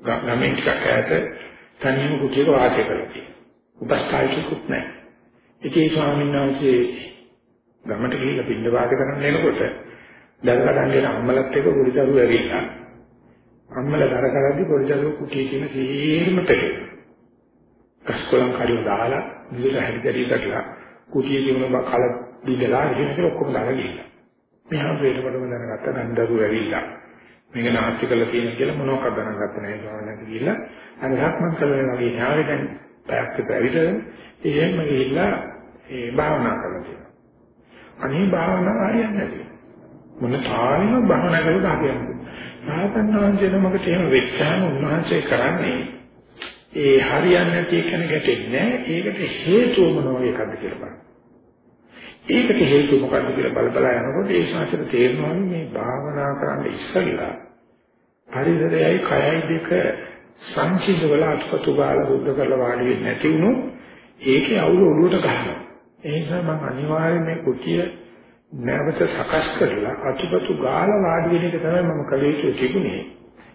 ගමෙන් ටිකක් ඈත තනියම කුටියක වාසය කරලා තියෙනවා. උපස්ථායකෙකුත් නැහැ. ඉතින් ස්වාමීන් වහන්සේ ගමට ගිහිල්ලා පින්න වාද කරන්න එනකොට දල්කඩන් අම්මලත් එක්ක පුරිතරු ඇවිල්ලා අම්මලා දර කරද්දි පොඩිදරුව කුටියේ තියෙන සීරම පෙරේ. කස්කොලම් කඩිය දාලා මුදල හැදිගටි දක්ලා කුටියේ තියෙන බ කල දීලා ඉතින් ඔක්කොම දාලා ගිහිල්ලා. මෙහා වේලවලම දැනගත්ත නන්දරු ඇවිල්ලා මේක නාස්ති කරලා තියෙන කියලා මොනවක් ගණන් ගත්ත නැහැ ගානකට ගිහිල්ලා අර ධක්මන් කළේ වගේ ඥානෙ දැන් පැයක් විතර ඇවිත් එහෙම ගිහිල්ලා ඒ භාවනා කරලා තියෙනවා. අනේ භාවනා හරියන්නේ නැහැ. මොන තාලෙම භාවනා කරලා හරියන්නේ. රහතන් වහන්සේ නමකට එහෙම වෙච්චාම උන්වහන්සේ කරන්නේ ඒ හරියන්නේ නැති එකන ගැටෙන්නේ ඒකට හේතුව මොනවා එකක්ද කියලා බලන්න. ඒකට හේතුව මොකක්ද කියලා බල බල යනකොට ඒ ශාස්ත්‍ර තේරෙනවා මේ භාවනා කරන්න ඉස්සෙල්ලා පරිසරයයි කයයි දෙක සංසිඳවල අත්පතු ගාලා බුද්ධ කරලා වාඩි වෙන්නේ නැති වුණොත් ඒකේ අවුල ඔළුවට ගන්නවා. ඒ නිසා මම අනිවාර්යයෙන් මේ කුටිය නැවත සකස් කරලා අතුපතු ගාලා වාඩි වෙන එක තමයි මම කළ යුතු තිබුණේ.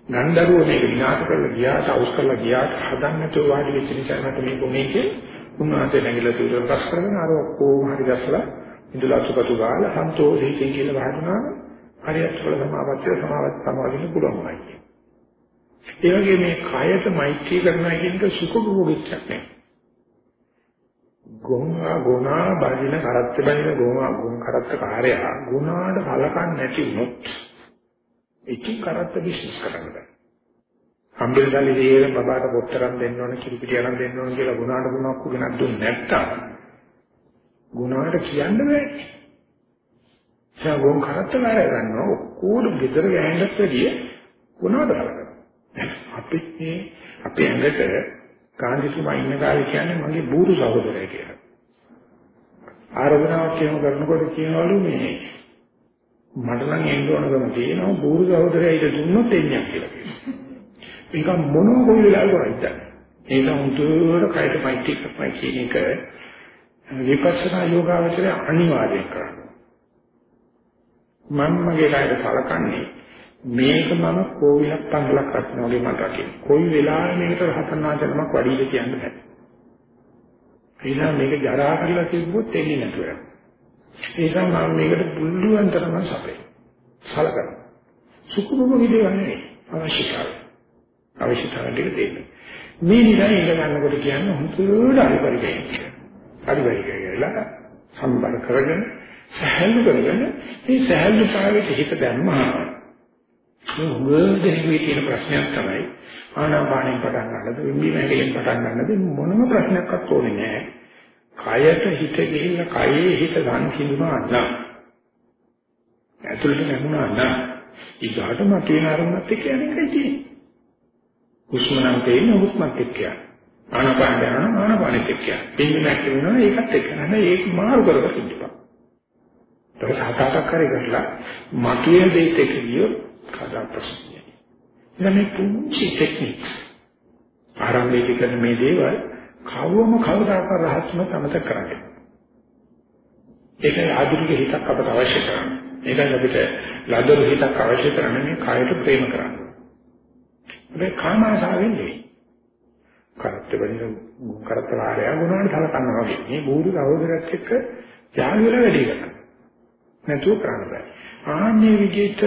ගන්දරුව මේක විනාශ කරලා ගියාට අවුස් කරලා ගියාට හදන්න නැතුව වාඩි වෙච්ච නිසා මට මේක මේකේ උන්වහන්සේ නැගිලා සූත්‍ර රස කරගෙන අර ඔක්කොම හරි දැස්සලා ඉඳලා අතුපතු ගාලා සන්තෝෂයෙන් කියලා වහදුනා හරියට වල සමාපත්තිය සමාවත් සමාදින්න පුළුවන්මයි. ඒ වගේ මේ කයට මෛත්‍රී කරනවා කියන එක සුඛ භෝගිච්චක් නෙවෙයි. ගෝණා ගෝණා බඳින කරත්ත බඳින ගෝණා ගෝණ කරත්ත කාර්යය ගුණාට කලකන් නැති වුණොත් ඉතින් කරත්ත බිස්නස් කරන්න බෑ. හම්බෙල්දාලි දේර බබාට පොත්තරම් දෙන්න ඕන කිරිපිටි අරන් දෙන්න ඕන කියලා ගුණාට ගුණක් උගෙනක් දුන්නේ නැත්තම් ගුණාට කියන්න බෑ. ඒ ගෝණ කරත්ත කාර්යය ගන්නවා ඔක්කොම ගෙදර ගෑනට වැඩිය ගුණාට කලකන. අපිත් මේ අපේ ඇඟට කාන්තිතුමා ඉන්න කාලේ කියන්නේ මගේ බూరు සහෝදරය කියලා. ආරාධනාවක් කියම කරනකොට කියනවලු මේ මට නම් එන්න ඕනකම තියෙනවා බూరు සහෝදරයා ඊට දුන්නොත් එන්නේ කියලා කියනවා. ඒක මොනෝ කොයි වෙලාවක කරන්නේ. ඒක උන්ට කයට මෛත්‍රී කරපයි කියන එක විපස්සනා යෝගාවචරය අනිවාර්යෙන් කරනවා. මම මගේ කයට සලකන්නේ මේක මම කෝවිලක් පන්සලක් රැස්නා වගේ මට රකින්න. කොයි වෙලාවෙ මේකට රහතන් වහන්සේනමක් වඩීද කියන්න බෑ. ඒ නිසා මේක ජරා කරලා තිබ්බොත් එන්නේ නැතුව යනවා. ඒ නිසා මම මේකට පුළුවන් තරම සපේ. සලකන. සුකුමම විදිහන්නේ අවශ්‍යතාවය. අවශ්‍යතාවය දෙක දෙන්න. මේ නිසා ඉඳ ගන්නකොට කියන්නේ හුදුට අනිපරිගය. අනිපරිගය කියලා සම්බර කරගෙන සහැල්ලු කරගෙන මේ සහැල්ලු භාවයට හිත දැම්මහම උගදෙහි තියෙන ප්‍රශ්නයක් තමයි ආනාපානෙන් පටන් ගන්නද විම්බි මැකලෙන් පටන් ගන්නද මොනම ප්‍රශ්නයක්වත් ඕනේ නැහැ. කයට හිත ගිහිල්ලා කයේ හිත සංසිඳුණා නම් ඇතුළට නැමුණා නම් ඊගාට මතුවෙන අරමුණත් එක්ක යන්නේ තියෙන්නේ. හුස්ම නම් තේින්න හුස්මත් එක්ක යන. ආනාපාන යනවා ආනාපානෙත් එක්ක යන. විම්බි මැකල වෙනවා ඒකත් එක්ක යන. ඒක මාරු කරගෙන ඉන්නවා. ඒක සාතාවක් කරේ කරලා මතුවෙන දෙයත් එක්ක ගියොත් කඩා ප්‍රශ්නය. ඉතින් මේ පුංචි ටෙක්නික්ස් ආරම්භයේදී කරන මේ දේවල් කවවම කවදාකවත් රහත්ම තමත කරන්නේ. ඒකයි ආධුනික හිතක් අපට අවශ්‍ය කරන්නේ. ඒකයි අපිට ලදරු හිතක් අවශ්‍ය කරන්නේ මේ කායට ප්‍රේම කරන්න. මේ කාම ආසාවෙන් නෙවෙයි. කරත් වෙන කරත් වාරය ගුණාන් සලකනවා වගේ. මේ බුදු සහෝදරයෙක් එක්ක ත්‍යාග වල වැඩි කරනවා. නැතුව කරන්න බෑ. ආන්නේ විදිහට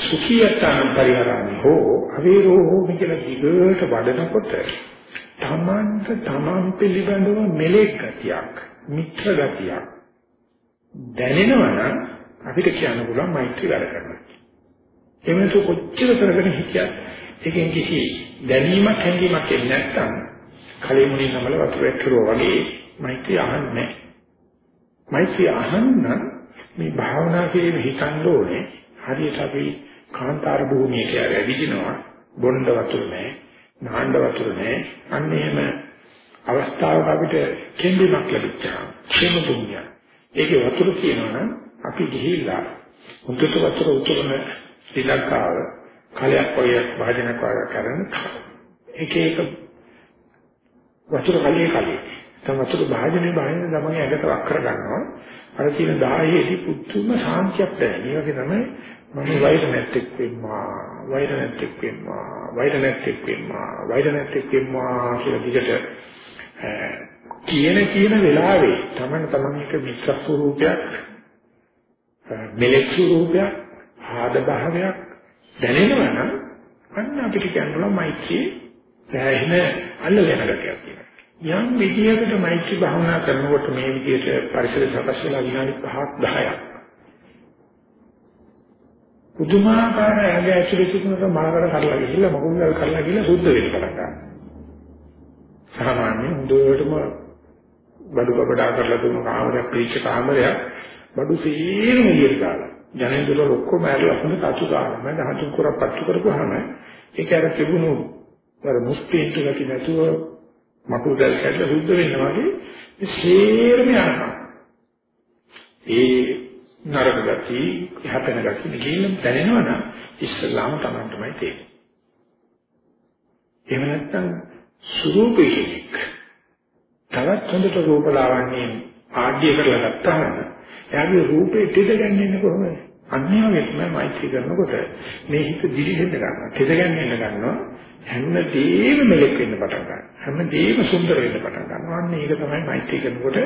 සුඛියතන පරිහරණය හෝ අවේරෝ හෝ කියලා දිගට වඩනකොට තමන්ට තමන් පිළිබඳව මෙලෙක් ගතියක් මිත්‍ර ගතියක් දැනෙනවා නම් අපිට කියන්න පුළුවන් මෛත්‍රී වැඩ කරනවා. එමෙතු කොච්චර කරගෙන හිටියත් ඒකෙන් කිසි දැනීමක් හැඟීමක් එන්නේ නැත්නම් කලෙ මුණින් නමල වතුරක් කරුවා වගේ මෛත්‍රී අහන්නේ නැහැ. මෛත්‍රී අහන්න මේ භාවනා කිරීම හිතන්න ඕනේ හරියට අපි කාන්තාර භූමියක ඇවිදිනවා බොණ්ඩ වතුර නැහැ නාණ්ඩ වතුර නැහැ අන්න එහෙම අවස්ථාවක අපිට කෙන්දුමක් ලැබිච්චා ക്ഷേම භූමිය ඒකේ වතුර කියනවනම් අපි ගිහිල්ලා හොඳට වතුර උතුරන ශ්‍රී ලංකාව කලයක් වගේ වාදනයක් වගේ කරන එක එක වතුර කලියේ කලියේ. දැන් වතුර භාජනේ භාජනේ තමයි ඇඟට වක් කර ගන්නවා. අර තියෙන 10ේදී පුදුම සාන්තියක් දැනෙන. ඒ වගේ තමයි මම වෛර නැත්තෙක් වෙන්නවා. වෛර නැත්තෙක් වෙන්නවා. වෛර නැත්තෙක් වෙන්නවා. වෛර නැත්තෙක් වෙන්නවා කියලා දිගට කියන කියන වෙලාවේ තමයි තමන්ගේ මිත්‍ර ස්වරූපයක් මෙලෙක් ස්වරූපයක් ආද භාවයක් දැනෙනවා නම් අන්න අපිට කියන්න මෛත්‍රී සෑහෙන අල්ලගෙන ගතියක් තියෙනවා. යම් විදියකට මෛත්‍රී භාවනා කරනකොට මේ විදියට පරිසර සකස් වෙලා විනාඩි 5ක් 10ක් පුදුමාකාර ඇඟ ඇතුලේ තිබුණට මාකට කරලා ගිහිල්ලා මකුංගල් කරලා ගිහිල්ලා සුද්ධ වෙන්න පටන් ගන්නවා. සාමාන්‍ය හොඳටම බඩු කපඩා කරලා දුන්න කාමරයක් පිළිච්ච කාමරයක් බඩු සීරම එළියට දාලා ජනෙන්දර ඔක්කොම ඇරලා හොඳ තතු දාලා මම හතුන් කරා පත්තු කරපුවාම ඒක අර තිබුණු අර මුස්පීන්ට ගැටි නැතුව මකුල් දැල් කැඩලා සුද්ධ වෙනවා වගේ මේ සීරම යනවා ඒ නරක ගති හැපෙන ගති නිකීලම් දැනෙනවා නම් ඉස්සලාම තමයි තමයි තේරෙන්නේ එහෙම නැත්නම් ස්වરૂපයකින් තවත් හොඳට රූපලාවන්‍යයෙන් ආඩ්‍ය කරලා ගත්තාම එයාගේ රූපේ තෙද ගැන්වෙන්නේ කොහොමද? අන්නේ වගේ තමයි මෛත්‍රී කරනකොට මේ හිත දිලිහෙන්න ගන්නවා. තෙද ගැන්වෙන්න ගන්නවා. හැමදේම මෙලෙක් වෙන්න පටන් ගන්නවා. හැමදේම සුන්දර වෙන්න පටන් ගන්නවා. අන්න ඒක තමයි මෛත්‍රී කරනකොට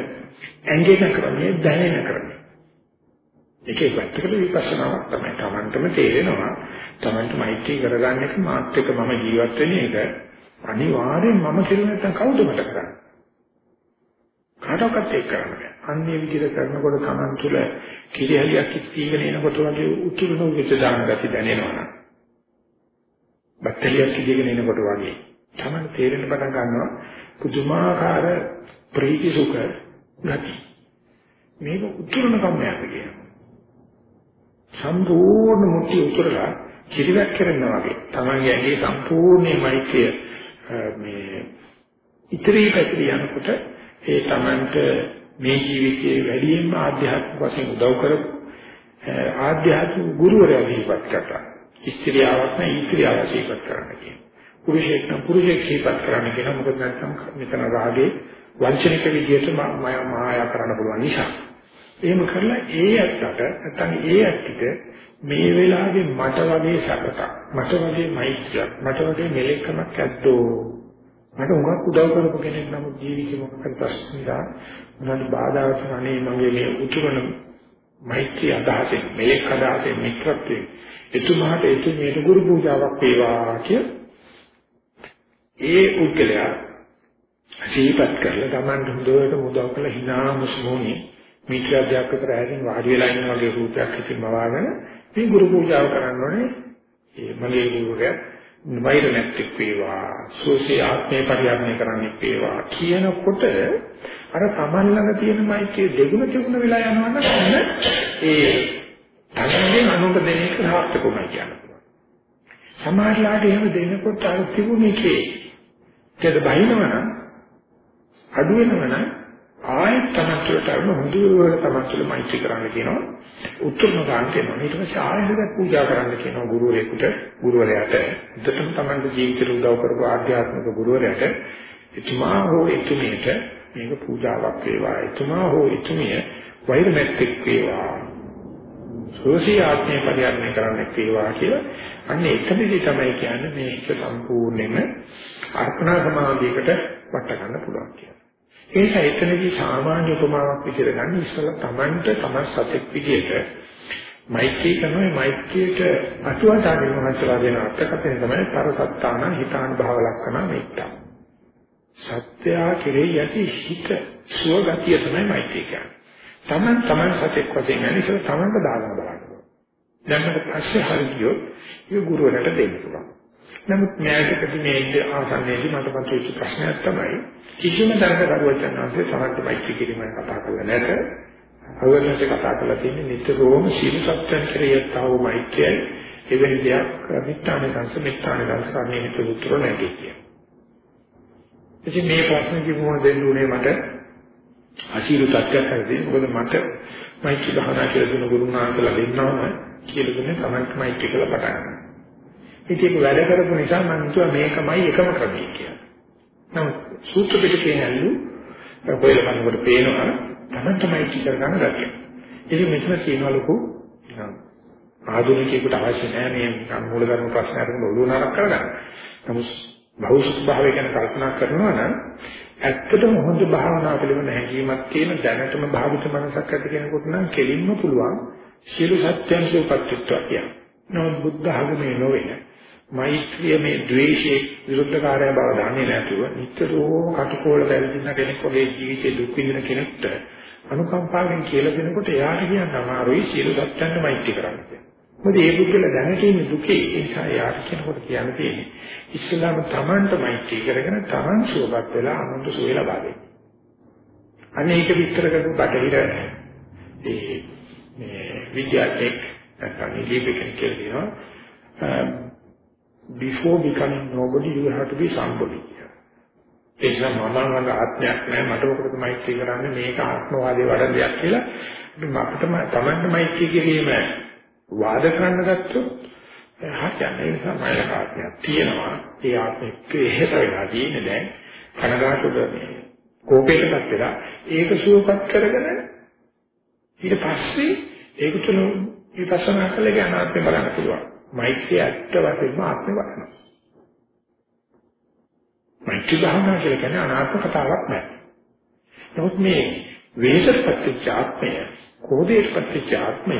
ඇඟේන කරන්නේ දැනෙන කරන්නේ. ඒකේ වැත්තකට විපස්සනාවක් තමයි. Tamanටම තේරෙනවා. Tamanට මෛත්‍රී කරගන්න එක මාත් එක්ක මම ජීවත් වෙන එක අනිවාර්යෙන් මම කියලා නැත්නම් කවුද මට කරන්නේ? කාටවත් ඒක කරන්න බෑ. අන්නේ විදිහට කරනකොට Taman තුල කිරියලියක් ඉස්සීගෙන එනකොට වගේ උතුරුණු විච දාන ගති දැනෙනවා. බැක්ටීරියක් ඉඳගෙන එනකොට වගේ Taman තේරෙන්න පටන් ගන්නවා පුදුමාකාර ප්‍රීති සුඛ ගති. මේක උතුරුණ කම්මයක් කියනවා. සම්පූර්ණ මුට්ටි උතුරලා කිරිවක් කරනවා වගේ. Tamanගේ ඇඟේ සම්පූර්ණයෙන්මයි කිය මේ ඉතිරි පැතිරි යනකොට ඒ Tamanට මේ ජීවිතයේ වැඩියෙන්ම ආධ්‍යාත්මික වශයෙන් උදව් කරපු ආධ්‍යාත්මික ගුරුවරයා ජීවත් කරලා ස්ත්‍රියාවක් නම් ස්ත්‍රියාව ජීවත් කරන්න කියන. පුරුෂයෙක් නම් පුරුෂයෙක් ජීවත් කරන්න කියන මොකද නැත්නම් මෙතන රාගේ වංචනික විදියට මායා කරන්න පුළුවන් නිසා. එහෙම කරලා ඒ ඇත්තට නැත්නම් ඒ ඇත්තිට මේ වෙලාවේ මට වගේ සකතක් මට වගේ මෛත්‍රියක් මට වගේ මෙලෙකමක් ඇද්දෝ මට උගක් උදව් කරපු කෙනෙක් නමුත් ජීවිතේ මොකක්ද ප්‍රශ්නලා මොනවාද බාධාවක් අනේ මගේ මේ උතුරන මෛත්‍රී අදහසෙන් මෙලෙක් අදහසෙන් මිත්‍රත්වයෙන් එතුමාට එතුමියට ගුරු පූජාවක් වේවා කිය. ඒ උත්කලයා සීපත් කරලා Taman හොඳට මුදව කළ hina මුස්මෝනි මිත්‍යාධ්‍යාපක කරගෙන වාඩි වෙලා ඉන්න වගේ රූපයක් ඉතින් මවාගෙන මේ ගුරු පූජාව කරන්න ඕනේ. ඒ මගේ ගුරුවරයා වෛර නැත්‍යක් වේවා සෝසේ ආත්මේ පරිහරණය කරන්න වේවා කියනකොට අර Taman ළඟ තියෙන මෛත්‍රිය දෙගුණ තිබුණ වෙලා යනවා නම් ඒ තමන්ගෙන් අනුන්ට දෙන එක සාර්ථකුමයි කියනවා. සමාජලාට එහෙම දෙනකොට අර තිබුණේකේ ඒකද බහිනවනම් අඩු වෙනවනම් ආයෙත් තමන්ට අරන හොඳට තමන්ට මෛත්‍රී කරන්න කියනවා. උත්තරම ගන්න කියනවා. ඊට පස්සේ ආයෙත් පූජා කරන්න කියනවා ගුරුවරයෙකුට ගුරුවරයාට. උදටම තමන්ට ජීවිතේ උදව් කරපු ආධ්‍යාත්මික ගුරුවරයාට එතුමා හෝ එතුමියට මේක පූජාවක් වේවා. එතුමා හෝ එතුමිය වෛරමැත්තෙක් වේවා. සෝසී ආත්මය පරිහරණය කරන්න වේවා කියලා අන්න එතනදී තමයි කියන්නේ මේක සම්පූර්ණයෙන්ම අර්පණා සමාධියකට වට ගන්න පුළුවන් කියලා. ඒ නිසා එතනදී සාමාන්‍ය උපමාවක් විදිහට ගන්න ඉස්සෙල්ලා Tamanට තමන් සතෙක් විදිහට මෛත්‍රී කරනවා මෛත්‍රියට අටුවාචාර්ය මහන්සලා දෙන අර්ථකථනය තමයි පරසත්තාන හිතාන භාව ලක්ෂණ මෙත්තා. සත්‍යා කෙරෙහි යටි හිත සුවගතිය තමයි මෛත්‍රී කියන්නේ. Taman Taman සතෙක් වශයෙන් අනිසල Tamanට දාගන්න බලන්න. දැන් මට පස්සේ හරියෝ ඒ ගුරුවරට දෙන්න පුළුවන්. නමුත් න්යායකදී මේ ආසන්නයේදී මට මතුවෙච්ච ප්‍රශ්නයක් තමයි කිසිම තරක දරුවචනාංශේ සමර්ථ මෛත්‍රී කිරීමෙන් කතා කරලා නැත. අවර්ණස කතා කරලා තියෙන්නේ නිතරම සීල සත්‍යයන් කෙරෙහිතාව මෛත්‍රියයි එවැනි දෙයක් මිත්‍යානේ සංස මිත්‍යානේ සංස කන්නේ හිත උත්තර නැති කිය. ඉතින් මේ ප්‍රශ්නේ මොන දෙන්න උනේ මට අශීල තත්ත්වයක් හරිදී මොකද මට මෛත්‍රී භාවනා කියලා දුන්න ගුරුනාන්සලා දෙන්නවම කියලා දුන්නේ තමයි මෛත්‍රී කියලා පටන් ගන්න. ඉතින් ඒක වැඩ කරපු නිසා මම හිතුවා මේකමයි එකම ක්‍රමය කියලා. නමුත් සූත්‍ර පිටකේ ඇල්ලු හොයලා බලනකොට පේනවා තමයි තමයි කර ගන්න ගැතිය. ඉතින් මෙතන තියෙනවා ලොකු ආධුනිකයෙකුට අවශ්‍ය නැහැ මේ මූලධර්ම ප්‍රශ්න අරගෙන ඔළුව නරක කරගන්න. නමුත් භෞතික භාවය ගැන කල්පනා කරනවා නම් ඇත්තටම හොඳ භාවනාව පිළිබඳ හැඟීමක් තියෙන දැනටම භාවිත මනසක් ඇති කෙනෙකුට නම් කෙලින්ම පුළුවන් සියලු සත්‍යයන් සූපත්‍ත්වය කියන. නමුත් බුද්ධ ආගමේ නොවේ. මෛත්‍රිය මේ ද්වේෂයේ විරුද්ධකාරය බව දන්නේ නැතුව නිතරම කටකෝල වැළඳින කෙනෙක් වගේ ජීවිතේ දුක් විඳින කෙනෙක්ට අනුකම්පාවෙන් කියලා දෙනකොට එයාට කියන්න අමාරුයි සියලු සත්‍යයන්ට මෛත්‍රී කරන්න කියලා. මොකද ඒ පුද්ගල දැන තියෙන දුකේ ඒ නිසා යාට කියනකොට කියන්න තියෙන්නේ ඉස්ලාම තමන්ට මෛත්‍රී කරගෙන තමන් සුවපත් වෙලා අනුන්ට සුවය ලබා දෙන්න. අනේ ඒක විස්තර කරපු බටහිර ඒ මේ විද්‍යාත්මක නැත්නම් ඉලිබෙකන් කියනවා um, before becoming nobody you have to be somebody. ඒ නිසා මම වගේ ආත්මයක් නැහැ මට මොකටද මෛත්‍රී කරන්නේ මේක ආත්මවාදී වඩන දෙයක් කියලා අපිට තමන්ට මෛත්‍රී කිරීම වාද කරන්න ගත්තොත් හරියන්නේ ඒ නිසා මයිල ආත්මයක් තියෙනවා. ඒ ආත්මෙක එහෙත වෙලා තියෙන්නේ දැන් කනගාටුද මේ කෝපයකටත් වෙලා ඒක සුවපත් කරගෙන ඊට පස්සේ ඒක තුන විපස්සනා කළේ අනාත්මය බලන්න පුළුවන්. මෛත්‍රිය ඇත්ත වශයෙන්ම ආත්මය බලනවා. මෛත්‍රී භාවනා කියලා කියන්නේ අනාත්ම කතාවක් නෑ. නමුත් මේ වේසපත්‍ත්‍ය ආත්මය, කෝපේපත්‍ත්‍ය ආත්මය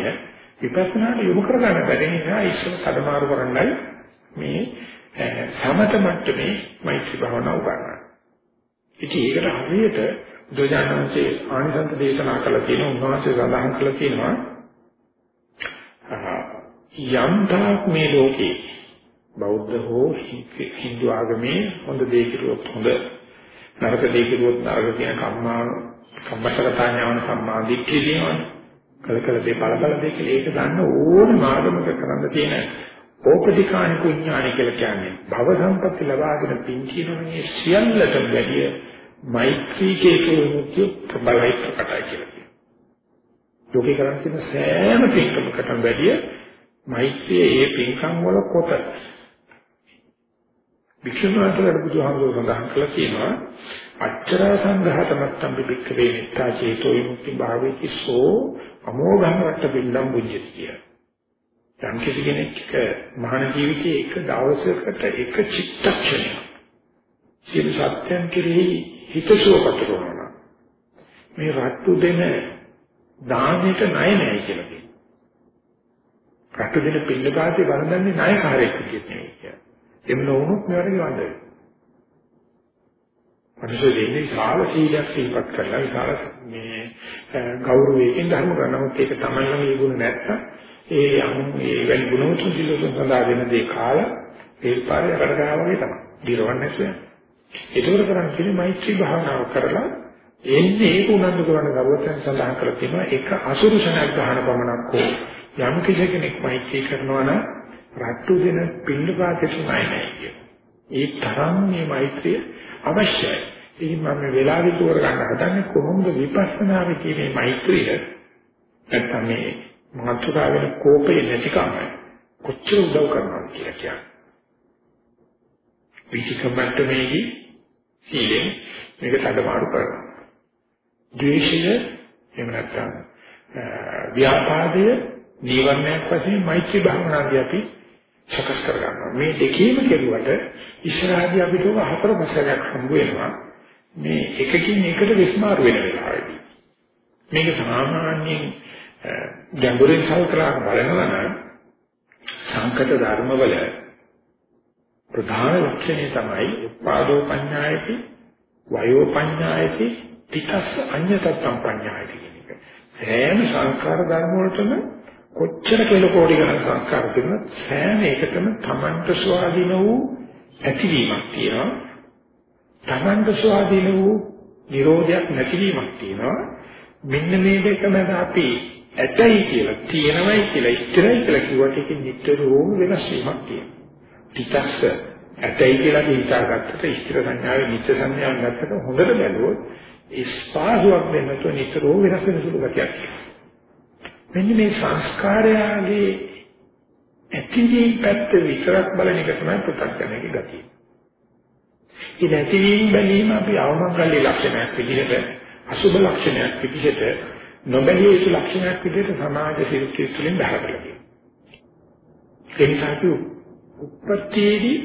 විපස්සනාට යොමු කරගන්න බැරි නිසා ඉස්සර කඩමාරු කරන්නයි මේ සමත මට්ටමේ මෛත්‍රී භාවනාව උගන්වන්නේ. ඉතින් ඒකට හරියට බුදුජානකසේ ආනිසංස දේශනා කළ තියෙන උන්වහන්සේ සඳහන් කළ තියෙනවා යම් තාක් මේ ලෝකේ බෞද්ධ හෝ හින්දු ආගමේ හොඳ දේ කිරුවොත් හොඳ නරක දේ කිරුවොත් නරක කියන කම්මා කම්මසලතා ඥාන සම්මා දිට්ඨිය කියනවනේ කල කල දේ බල බල දේ කියලා ඒක ගන්න ඕන මාර්ගමක කරන්න තියෙන ඕපටිකාණි කුඥාණි කියලා කියන්නේ භව සම්පatti ලබාගෙන පින් කියන මේ සියල්ලටම වැඩිය මෛත්‍රී කේතුමුත්‍ය ප්‍රබලයි ප්‍රකටයි කියලා කියනවා. යෝගී කරන් කියන සෑම පින්කමකටම වැඩිය මෛත්‍රිය ඒ පින්කම් වල කොට වික්ෂුණාතර බුදුහාමුදුරුවෝ සඳහන් කළා කියනවා අච්චර සංඝාතමත්තම් බික්කවේ මෙත්තා චේතෝ විමුක්ති භාවේති සෝ අමෝඝං රට්ට බින්දම් බුද්ධිය කිය. යම් කිසි කෙනෙක් මහාන ජීවිතයේ එක දවසකට එක චිත්තක්ෂණයක් සියලු සත්‍යයන් කෙරෙහි හිතසුවපත් කරනවා. මේ රට්ටු දෙන දානෙට ණය නැහැ කියලා කියනවා. රට්ටු දෙන පින්නපාතේ වරදන්නේ ණයකාරයෙක් කියන්නේ. එම් නොවුනොත් මෙවට ගවන්න වෙනවා. මනුෂ්‍ය දෙන්නේ විශාල සීලයක් සිල්පත් කරලා විශාල මේ ගෞරවයෙන් ධර්ම කරනමුත් ඒක තමයි නම් ඒ ගුණ නැත්තම් ඒ අනු ඒ වැනි ගුණෝතුන් සිල්ලුතුන් සඳහා දෙන දේ කාලා ඒ පාරේ යකට ගහා වගේ තමයි. දිරවන්නේ නැසෙ. ඒකවල කරන් කියන්නේ මෛත්‍රී භාවනාව කරලා එන්නේ ඒක උනන්දු කරන ගරුවෙන් සඳහන් කරලා තියෙනවා එක අසුරු ශනක් ගන්න පමණක් හෝ යම් කෙනෙක් මෛත්‍රී කරනවා නම් රට්ටු දෙන පින්න පාතේ සුණයි නැහැ කියන. ඒ තරම් මේ මෛත්‍රිය අවශ්‍යයි. ඉතින් මම මේ වෙලාවෙ තෝර ගන්න හදන්නේ කොහොමද විපස්සනාවේ තියෙන මෛත්‍රිය නැත්නම් මේ මාත්‍රා වෙන කෝපය නැතිකම කොච්චර උදව් කරනවද කියලා කියන්නේ. පිටිකමට මේකි සීලෙන් මේක තඩමාරු කරනවා. ද්වේෂය එහෙම නැත්නම් ව්‍යාපාදය නීවරණයක් වශයෙන් මෛත්‍රී භාවනාදී අපි සකස් කර ගන්නවා. මේ දෙකේම කෙරුවට ඉස්සරහදී අපිට හතර මාසයක් හම්බ වෙනවා. මේ එකකින් එකට විස්මාර වෙන වෙලාවදී. මේක සාමාන්‍යයෙන් ගැඹුරින් සල්කලා බලනවා නම් සංකත ධර්මවල ප්‍රධාන ලක්ෂණය තමයි උපාදෝ පඤ්ඤායති වයෝ පඤ්ඤායති තිකස් අඤ්ඤතත්තම් පඤ්ඤායති කියන එක. සෑම සංස්කාර ධර්ම වලටම කොච්චර කෙල කෝටි ගණන් සංස්කාර තිබුණත් සෑම එකටම Tamanට ස්වාධීන වූ ඇතිවීමක් තියෙනවා. Tamanට ස්වාධීන වූ නිරෝධයක් නැතිවීමක් තියෙනවා. මෙන්න මේ දෙක මැද අපි ඇතයි කියලා තියෙනවයි කියලා ඉතරයි කියලා කිව්වට ඒක නිතරම වෙනස් වීමක් තියෙනවා. පිටස්ස ඇතයි කියලා හිතාගත්තට ඉස්තර සංඥාවේ නිත්‍ය සංඥාවක් ගත්තට හොඳට බැලුවොත් ස්පාසුවක් දෙන්නතෝ නිතරම වෙනස් වෙන සුළු ගතියක් තියෙනවා. මෙන්න මේ සංස්කාරයගේ ඇතිදී පැත්ත විතරක් බලන එක තමයි පු탁ජනකේ ගතිය. ඒ නැතිවීම බැලීම අපි අවමංගල්‍ය ලක්ෂණයක් විදිහට අසුභ ලක්ෂණයක් විදිහට නොබැලිය යුතු ලක්ෂණයක් විදිහට සමාජ සිරිත තුළින් බහරලා තියෙනවා. ඒ නිසා අපි උපත්තියේදී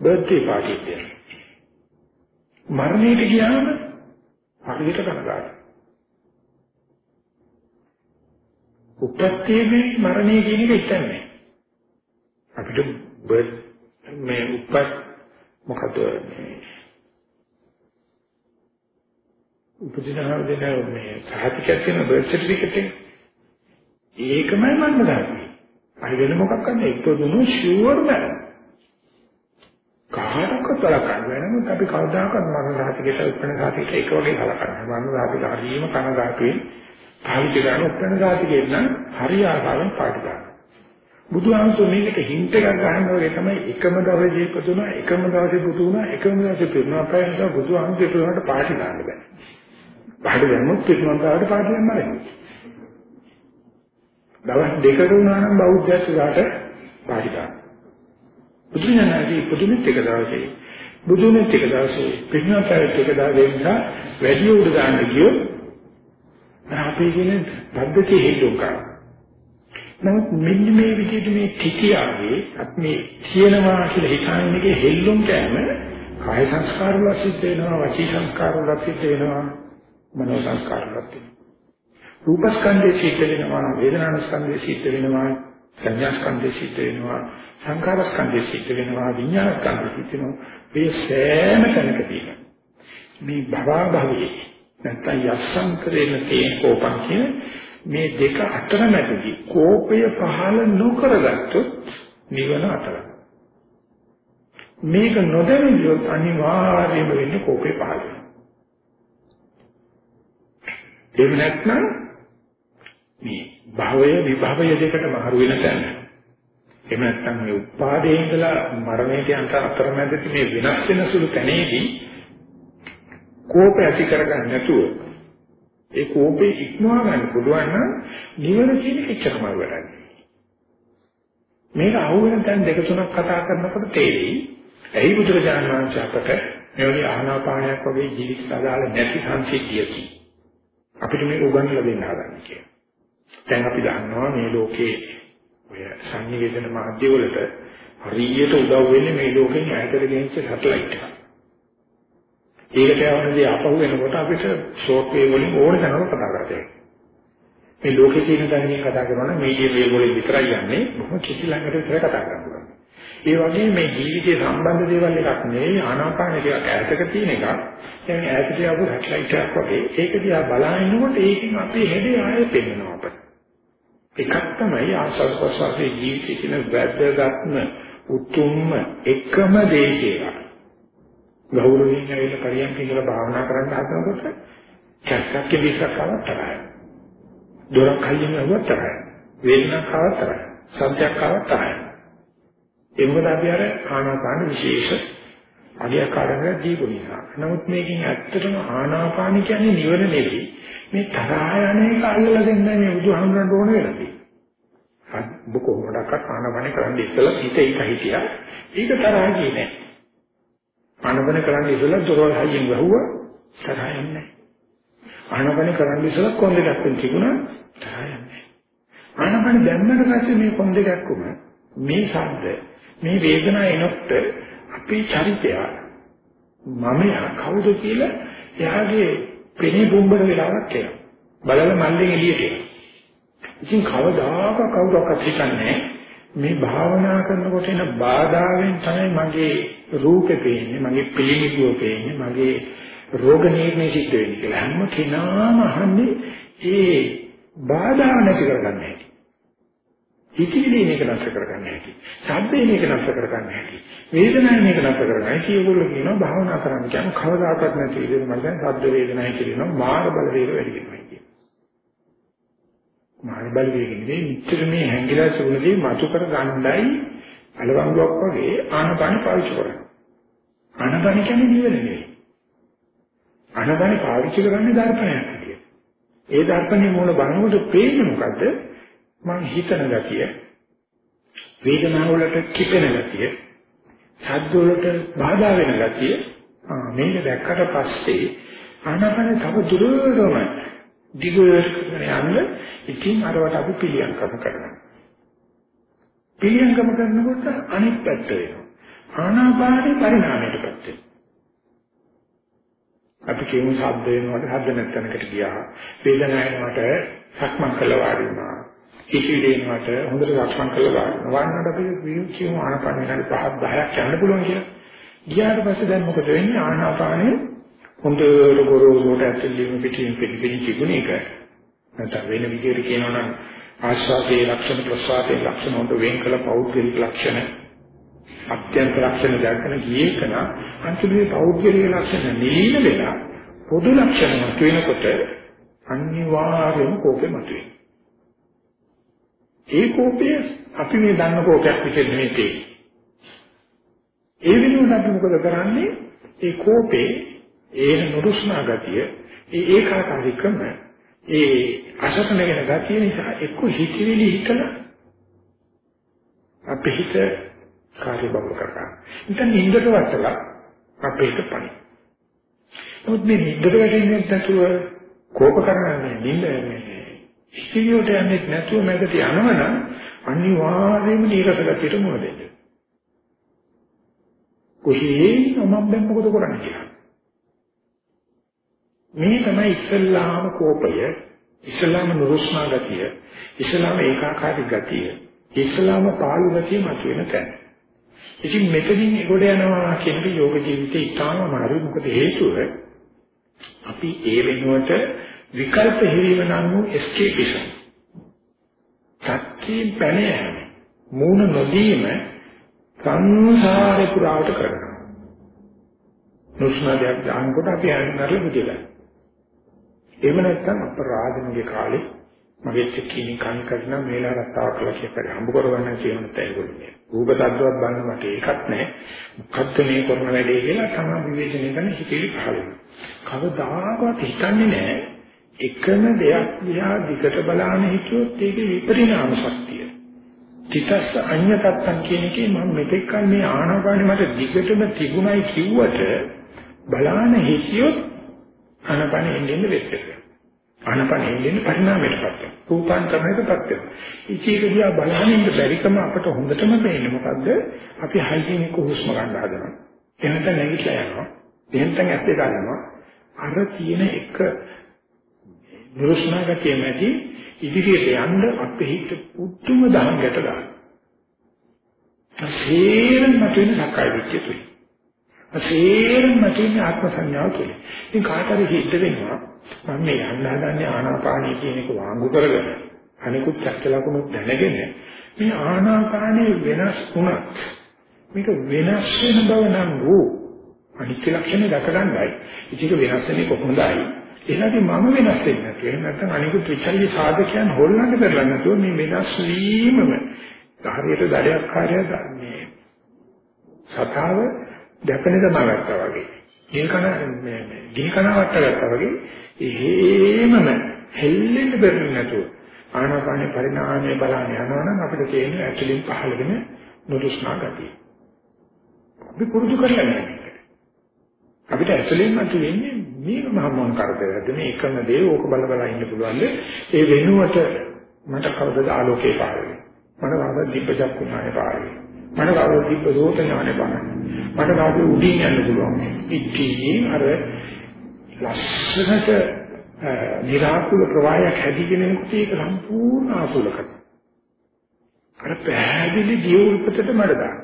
බර්ත්ඩේ පාටි එක. මරණයට ගියාම හරියට කනගාටු. උපත්තියේදී මරණය කියන එක හිතන්නේ. අපිට මේ උපත් මොකද මේ උපදිනාව දෙන මේ සාහිත්‍යයක් තියෙන බර්ත් සර්ටිෆිකේට් එක. ඒකමයි මම ගන්නේ. අර වෙන මොකක් කරන්නේ ඉපදුණු ෂුවර් නෑ. කාටවත් බලකන්නේ නමුත් අපි කවදාකවත් මරණ රාතිකේට උත්පන්න රාතිකේට එක වගේ කලකන්නේ. මරණ රාතිකේට හරියම කනගාටුවෙන් පාවිච්චි කරන උත්පන්න රාතිකේට නම් හරිය ආකාරයෙන් පාටි ගන්නවා. බුදුහාමුදුරුවෝ මේකට හින්ට් එකක් ගන්න වගේ තමයි එකම දවසේ ඉපදුණා එකම දවසේ බුදු වුණා එකම දවසේ පිරුණා. අපේ නිසා බුදුහාමුදුරුවන්ට පාටි ගන්න බෑ. පාටි දැම්මොත් පිටුමන්තාවට පාටි දෙන්න නැහැ. දවස් දෙකකට වුණා නම් බෞද්ධයන්ට පාටි ගන්න. බුදුරජාණන්ගේ පුදුමෙත් එක දවසේ බුදුනෙත් එක දවසේ පිටුමන්තාවට එක දවසේ නිසා වැඩි උඩ දාන්න ගියොත් අපේ කියන පද්ධතිය හේතුක කරනවා. නමුත් මෙන්න මේ විදිහට මේ තිතියගේ අපි මේ කියනවා කියලා හිතන එකේ හෙල්ලුම් කෑම කාය සංස්කාර වල සිද්ධ වෙනවා වචී සංස්කාර වල සිද්ධ වෙනවා මනෝ සංස්කාර වල සිද්ධ වෙනවා. රූපස්කන්ධයේ සිද්ධ වෙනවා වේදනාස්කන්ධයේ සිද්ධ වෙනවා සංඥාස්කන්ධයේ සිද්ධ වෙනවා සංකාරස්කන්ධයේ සිද්ධ වෙනවා විඤ්ඤාණස්කන්ධයේ සිද්ධ වෙනවා. මේ සෑම තැනකදීම මේ භවභවයේ නැත්නම් යස්සංකරේන තේ කෝපං කියන මේ දෙක අතරමැදදී කෝපය පහළ නොකරගත්තොත් නිවන අතර. මේක නොදැනියොත් අනිවාර්යයෙන්ම වෙන්නේ කෝපේ පහළ වෙනවා. එහෙම නැත්නම් මේ භවය විභවය දෙකට මහරු වෙන තැන. එහෙම නැත්නම් මේ උපාදේ ඉඳලා මරණයට යන අතරමැදදී මේ වෙනස් වෙන සුළු තැනේදී කෝපය ඇති කරගන්න නැතුව ඒ කෝපේ ඉක්මවා ගන්න පුළුවන් නම් නිවන කියන එච්චරම වැඩක්. මේක අහුවෙන තැන් දෙක තුනක් කතා කරනකොට තේරෙයි. ඇයි බුදුරජාණන් වහන්සේ අපට මෙවැනි ආනාපානයක් වගේ ජීවිත සදාල නැති සංසිද්ධියකි. අපිට මේක උගන්වලා දෙන්න හදන්නේ කියලා. දැන් අපි දන්නවා මේ ලෝකේ ඔය සංනිවේදන මාධ්‍යවලට හරියට උදව් වෙන්නේ මේ ලෝකෙන් ඈතට ගෙනිච්ච සැටලයිට් එකක්. ඒකට යවනදී ආපහු එනකොට අපිට ෂෝට් වේව් වලින් ඕන තැනක කතා කරතේ. මේ ලෝකේ තියෙන දැනුමින් කතා කරනවා නම් මීඩියම් වේව් වලින් විතරයි යන්නේ. බොහොම කිසි ළඟට විතර කතා කරනවා. ඒ වගේ මේ ජීවිතේ සම්බන්ධ දේවල් එකක් නෙවෙයි ආනාපාන ටිකක් ඈතක තියෙන එකක්. දැන් ඈතට ආපු සැටලයිට් එකක් වගේ ඒක දිහා බලනකොට ඒකෙන් අපේ හැඩය ආයෙ පෙන්වනවා අපට. එකක් තමයි ආසල් ප්‍රසාරයේ ජීවිතේ කියන වැදගත්ම උතුම්ම එකම දේ කියලා. ගෞරවයෙන් ඇවිල්ලා පරියන්ක ඉඳලා භාවනා කරන්න හදනකොට කැස්සක් කිවිසක් ආවත් තරහයි. දොරක් හයියෙන් ආවත් තරහයි. වේදනාවක් ආවත් තරහයි. සත්‍යයක් ආවත් තරහයි. ඒ මොකද අපි අර ආනාපාන විශේෂ අධ්‍යකාරක දීපු නිසා. නමුත් මේකෙන් ඇත්තටම ආනාපාන කියන්නේ නිවන නෙවෙයි. මේ තරහ යන එක අල්ලලා දෙන්නේ මේ බුදුහාමුදුරන්ට ඕන වෙලා තියෙන්නේ. ඔබ කොහොමඩක්වත් ආනාපාන කරන්න ඉස්සලා හිත ඒක හිතියා. ඒක තරහ කියන්නේ ආනපන කරන්න ඉස්සෙල්ලා දොරවල් හයියෙන් වැහුවා තරහ යන්නේ ආනපන කරන්න ඉස්සෙල්ලා කොන්ද ගැක්කුම් තිබුණා තරහ යන්නේ ආනපන දැම්මට පස්සේ මේ කොන්ද ගැක්කුම මේ ශබ්ද මේ වේදනාව එනොත් අපේ චරිතය මමයා කවුද කියලා එයාගේ පෙනේ බුම්බන වෙලාවක් එනවා. බලල මල්ලෙන් එළියට එනවා. ඉතින් කවදාක කවුරක්වත් හිතන්නේ මේ භාවනා කරනකොට එන බාධාවෙන් තමයි මගේ රූපේ පේන්නේ, මගේ පිළිමිදුව පේන්නේ, මගේ රෝග නිర్ణය සිද්ධ වෙන්නේ කියලා. හැම කෙනාම අහන්නේ ඒ බාධා නැති කරගන්න හැටි. හිතවිලි මේක නැතර කරගන්න හැටි. ශබ්දේ මේක නැතර කරගන්න හැටි. වේදනාවේ මේක නැතර කරගන්න හැටි. ඒගොල්ලෝ කියනවා භාවනා කරන්න කියන කවදාකවත් නැති විදිහට මම දැන් ශබ්ද වේදනායි කියනවා මාර බල වේග වැඩි වෙනවා කියන. මාර බල වේග නෙවෙයි නිතර මේ හැංගිලා සුණදී මතු කර ගන්නයි අලවංගුවක් වගේ ආනපන පාවිච්චි කරනවා. ආනපන කියන්නේ නිවන නෙවෙයි. ආනපන පාවිච්චි කරන්නේ දර්පණයක් විදියට. ඒ දර්පණයේ මූල බලනකොට පේන්නේ මොකද්ද? මං හිතන ගතිය, වේදනාව වලට කිපෙන ගතිය, ශබ්ද වලට බාධා වෙන ගතිය ආ මේක දැක්කට පස්සේ ආනාපාන තව දුරටම දිගට යන්න ඉතින් අරවට අපි පිළියම්කම කරනවා. පිළියම්කම කරනකොට අනිත් පැත්ත වෙනවා. ආනාපානේ පරිණාමයටපත් වෙනවා. අපි කියමු ශබ්ද වෙනකොට ශබ්ද නැත්නම්කට ගියා. වේදනාවකට සක්මන් කළා වාඩි වුණා. ඉතිවිදේනකට හොඳට සක්මන් කළා වාඩි වුණා. වන්නට අපි කියමු ආනාපාන විනාඩි 5ක් 10ක් යන්න පුළුවන් කියලා. ගියාට පස්සේ දැන් මොකද වෙන්නේ ආනාපානේ හොඳට ගොරෝසුට ඇතුළේම පිටින් පිටින් තිබුණ එක. නැත්නම් වෙන විදිහට කියනවා නම් ආශ්වාසයේ ලක්ෂණ ප්‍රශ්වාසයේ ලක්ෂණ හොඳ වෙන් කළ පෞද්ගලික ලක්ෂණ අත්‍යන්ත ලක්ෂණ දැක්කන ගියේ කන අන්තිමේ පෞද්ගලික ලක්ෂණ නිලීන වෙලා පොදු ලක්ෂණ මත වෙනකොට අනිවාර්යයෙන්ම කෝපෙ මතුවේ. ඒ කෝපය අපි මේ දන්න කෝපයක් විදිහට නෙමෙයි තියෙන්නේ. ඒ වෙනුවට අපි මොකද කරන්නේ? ඒ කෝපේ ඒ නුරුස්නා ගතිය, ඒ ඒකාකාරීකම, ඒ අසතනගෙන ගතිය නිසා එක්ක හිතවිලි හිතලා අපේ හිත කාර්ය බහුල කරගන්න. ඉතින් නින්දට වටලා අපේ හිත පණි. මොකද මේ නින්දට වැටෙන්නේ නැතුව කෝප කරන්නේ නින්ද මේ හිතියෝට යන්නේ නැතුව මැදට යනවනම් අනිවාර්යයෙන්ම නීරස ගතියට මුහුණ දෙන්න. කොහේ මම දැන් මොකද කරන්නේ කියලා. මේ තමයි ඉස්ලාම කෝපය, ඉස්ලාම නුරුස්නා ගතිය, ඉස්ලාම ඒකාකාරී ගතිය, ඉස්ලාම පාළු ගතිය මතුවෙන තැන. ඉතින් මෙතනින් ගොඩ යනවා කියන යෝග ජීවිතේ ඉතාම අමාරුයි මොකද හේතුව අපි ඒ වෙනුවට විකල්ප හිරීම නම් වූ escapeism. සත්‍යයෙන් පැන යෑම. මූණ නොදීම සංසාරේ පුරාවට කරනවා. නුස්නාදයක් දානකොට අපි ආයෙත් මුදෙලා. එහෙම නැත්නම් අපරාධනගේ කාලේ මගේ චකිනි කන් කරන මේලා රත්තාව කියලා කියපරි හම්බ කරගන්න කියන තැයගොල්ලෝ. රූප තත්ත්වයක් බලන්න මට ඒකත් නැහැ. මොකද්ද මේ කරන වැඩේ කියලා තමයි විවේචනය කරන හිතේලි පහළ වෙනවා. කවදාකවත් හිතන්නේ නැහැ එකම දෙයක් දිහා දිගට බලාන හිතුවොත් ඒකේ විපරිණාම ශක්තිය. තිතස්ස අඤ්ඤතත්තන් කියන එකේ මම මෙතෙක් කල් මේ ආනාපානෙ මට දිගටම තිබුණයි කිව්වට බලාන හිතියොත් ආනාපානෙ එන්නේ වෙච්ච ආනාපානෙ එන්නේ පරිණාමයටපත් වෙනවා. රූපාන්තරණයටපත් වෙනවා. ඉචීක දිහා බලන ඉන්න බැරිකම අපට හොඳටම පේන්නේ මොකද්ද? අපි හයිජීනික හුස්ම ගන්න හදනවා. එහෙනම් නැගිටලා යනවා. එහෙනම් ඇස් දෙක ගන්නවා. අර තියෙන එක නිරුෂ්ණාගතිය නැති ඉදිරියට යන්න අපේ හිත පුදුම දහංගට දාන. අසේරම මතුවෙන සක්කාය දිට්ඨිය තුයි. අසේරම මතුවෙන ආත්ම සංඥාව තුයි. ඉතින් කාටරි හිත වෙනවා මම මේ යන්න හදන්නේ ආනාපානිය කියන එක වාංගු කරගෙන අනිකුත් චක්කලකුණුත් දැනගෙන මේ ආනාපානිය වෙනස් වුණත් මේක වෙනස් වෙන බව නම් වූ අනිත්‍ය ලක්ෂණ දැක ගන්නයි. ඒක වෙනස් වෙන්නේ කොහොමදයි? එහෙනම් මම වෙනස් වෙන්නේ නැතුව එහෙම නැත්නම් අනිකුත් විචල්්‍ය සාධකයන් හොල්ලන්න කරලා නැතුව මේ වෙනස් වීමම හරියට දඩයක් කාර්යය මේ සතාව දැකන දමාගත්තා වගේ. ගිනි කන මේ ගිනි කනවට ගත්තා වගේ එහෙමම හෙල්ලෙන්න බැරි නැතුව ආනාපානේ පරිණාමය බලන්න යනවනම් අපිට තේරෙන්නේ ඇතුලින් පහළ වෙන නුරුස්නා ගතිය. අපි පුරුදු කරලා නැහැ. අපිට ඇතුලින් මතු වෙන්නේ මේක මහ මොන කරදරයක්ද මේ එකම දේ ඕක බල බල ඉන්න පුළුවන්ද ඒ වෙනුවට මට කවදද ආලෝකේ පාරේ මට කවදද දීප චක්කුණානේ පාරේ මට කවදද දීප රෝත ඥානේ පාරේ මට කවදද උඩින් යන්න පුළුවන්. ඉතින් අර ලස්සනට නිරාකුල ප්‍රවාහයක් හැදිගෙන එනකොට ඒක සම්පූර්ණ ආසුලකට. අර පැහැදිලි දිය උල්පතට මඩ දාන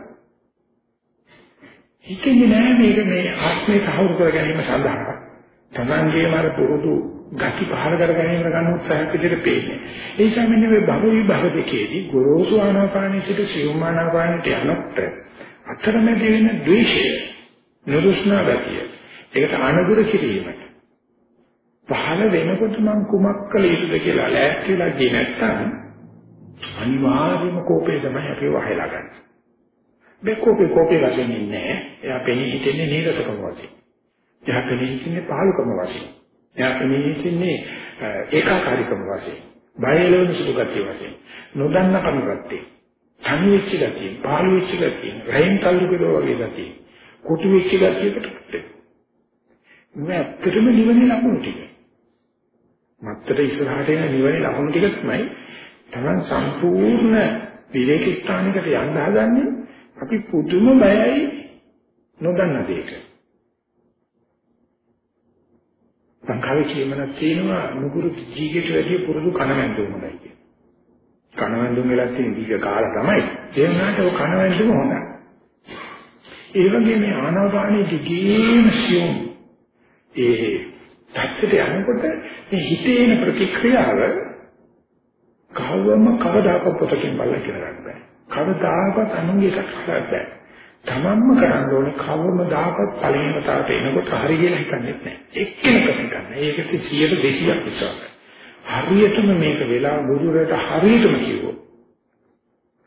හිතෙන්නේ නෑ මේක මේ ආත්මේ සහවුරු කර ගැනීම සඳහා. තමන්ගේම අර පුරුදු ගති පහල කර ගැනීම ගන්න උත්සාහයක් විදිහට පේන්නේ. ඒ නිසා මෙන්න මේ භව විභව දෙකේදී ගොරෝසු ආනාපානී සිට සියුම් ආනාපානීට යනත් අතරමැද වෙන ද්වේෂය, නිරුෂ්ණා ගතිය. ඒකට අනුගුර කිරීමට. පහල වෙනකොට මම කුමක් කළ යුතුද කියලා ලෑස්තිලා ගියේ නැත්නම් අනිවාර්යයෙන්ම කෝපේ තමයි අපි වහලා ගන්න. මේ කෝපේ කෝපේ වශයෙන් ඉන්නේ. එයා පෙනී හිටින්නේ නීරසකම වශයෙන්. එයා පෙනී සිටින්නේ පහලකම වශයෙන්. එයා පෙනී සිටින්නේ ඒකාකාරීකම වශයෙන්. බයලවන සුදු ගතිය වශයෙන්. නොදන්න කම ගතිය. තනි වෙච්ච ගතිය, පහළ වෙච්ච ගතිය, රහින් කල්ලු කළෝ වගේ ගතිය. කුටු වෙච්ච ගතියකට මේ ඇත්තටම නිවනේ ලකුණු ටික. මත්තර ඉස්සරහට එන නිවනේ ලකුණු ටික තමයි තමන් සම්පූර්ණ විවේක ස්ථානයකට යන්න හදන්නේ අපි පුදුම බයයි නොදන්න දෙයක. සංඛාවේ කියමනක් තියෙනවා නුගුරු ජීවිතයට වැඩි පුරුදු කණවැන්දුම හොඳයි කියන. කණවැන්දුම වෙලා තියෙන දීක කාලා තමයි. ඒ වුණාට ඔය කණවැන්දුම හොඳයි. ඒ වගේ මේ ආනාපානයේ දිගේම සියුම් ඒ තත්ත්වයට යනකොට මේ හිතේ එන ප්‍රතික්‍රියාව කවවම කවදාකවත් පොතකින් බලලා කියලා ගන්න බෑ. කවදාකවත් අනුන්ගේ එකක් කරන්න බෑ. තමන්ම කරන්න ඕනේ කවමදාකවත් පළවෙනිම තාට එනකොට හරි කියලා හිතන්නේ නැහැ. එක්කෙනෙක් හිතන්නේ. ඒකට 100 200ක් විශ්වාස. හරියටම මේක වෙලා ගුරුවරයාට හරියටම කිව්වොත්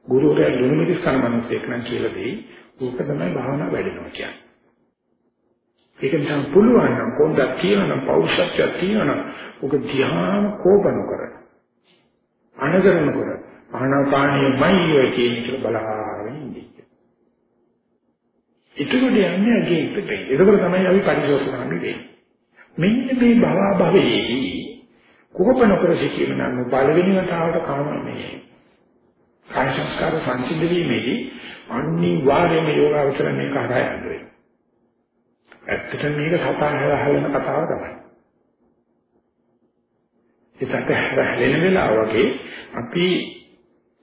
ගුරුවරයා දුනුමිස් කරන මිනිස්සෙක් නම් කියලා දෙයි. ඕක තමයි භාවනා වැඩෙනවා කියන්නේ. ඒක නිසා පුළුවන් නම් කොන්දක් තියෙනවා පෞෂත්වයක් තියෙනවා ඕක ධ්‍යාන කෝපන කර. අනගරණ කර. ආනාපානියමයි ඔය කියන එක බලාගෙන ඉන්නේ. එතකොට යන්නේ අගේ ඉපදෙන්නේ. එතකොට තමයි අපි පරිශෝධන කරන්නේ. මෙන්න මේ භව භවයේදී කොහොම නොකර සිටීම නම් බලවෙනි වතාවට කාම මේ කාය සංස්කාර සංසිද්ධ වීමේදී අනිවාර්යයෙන්ම යෝගාවචර මේක හරහා යන්න වෙනවා. ඇත්තටම මේක සතහන හැලෙන කතාව තමයි. ඒකට හැලෙන වෙලාව වගේ අපි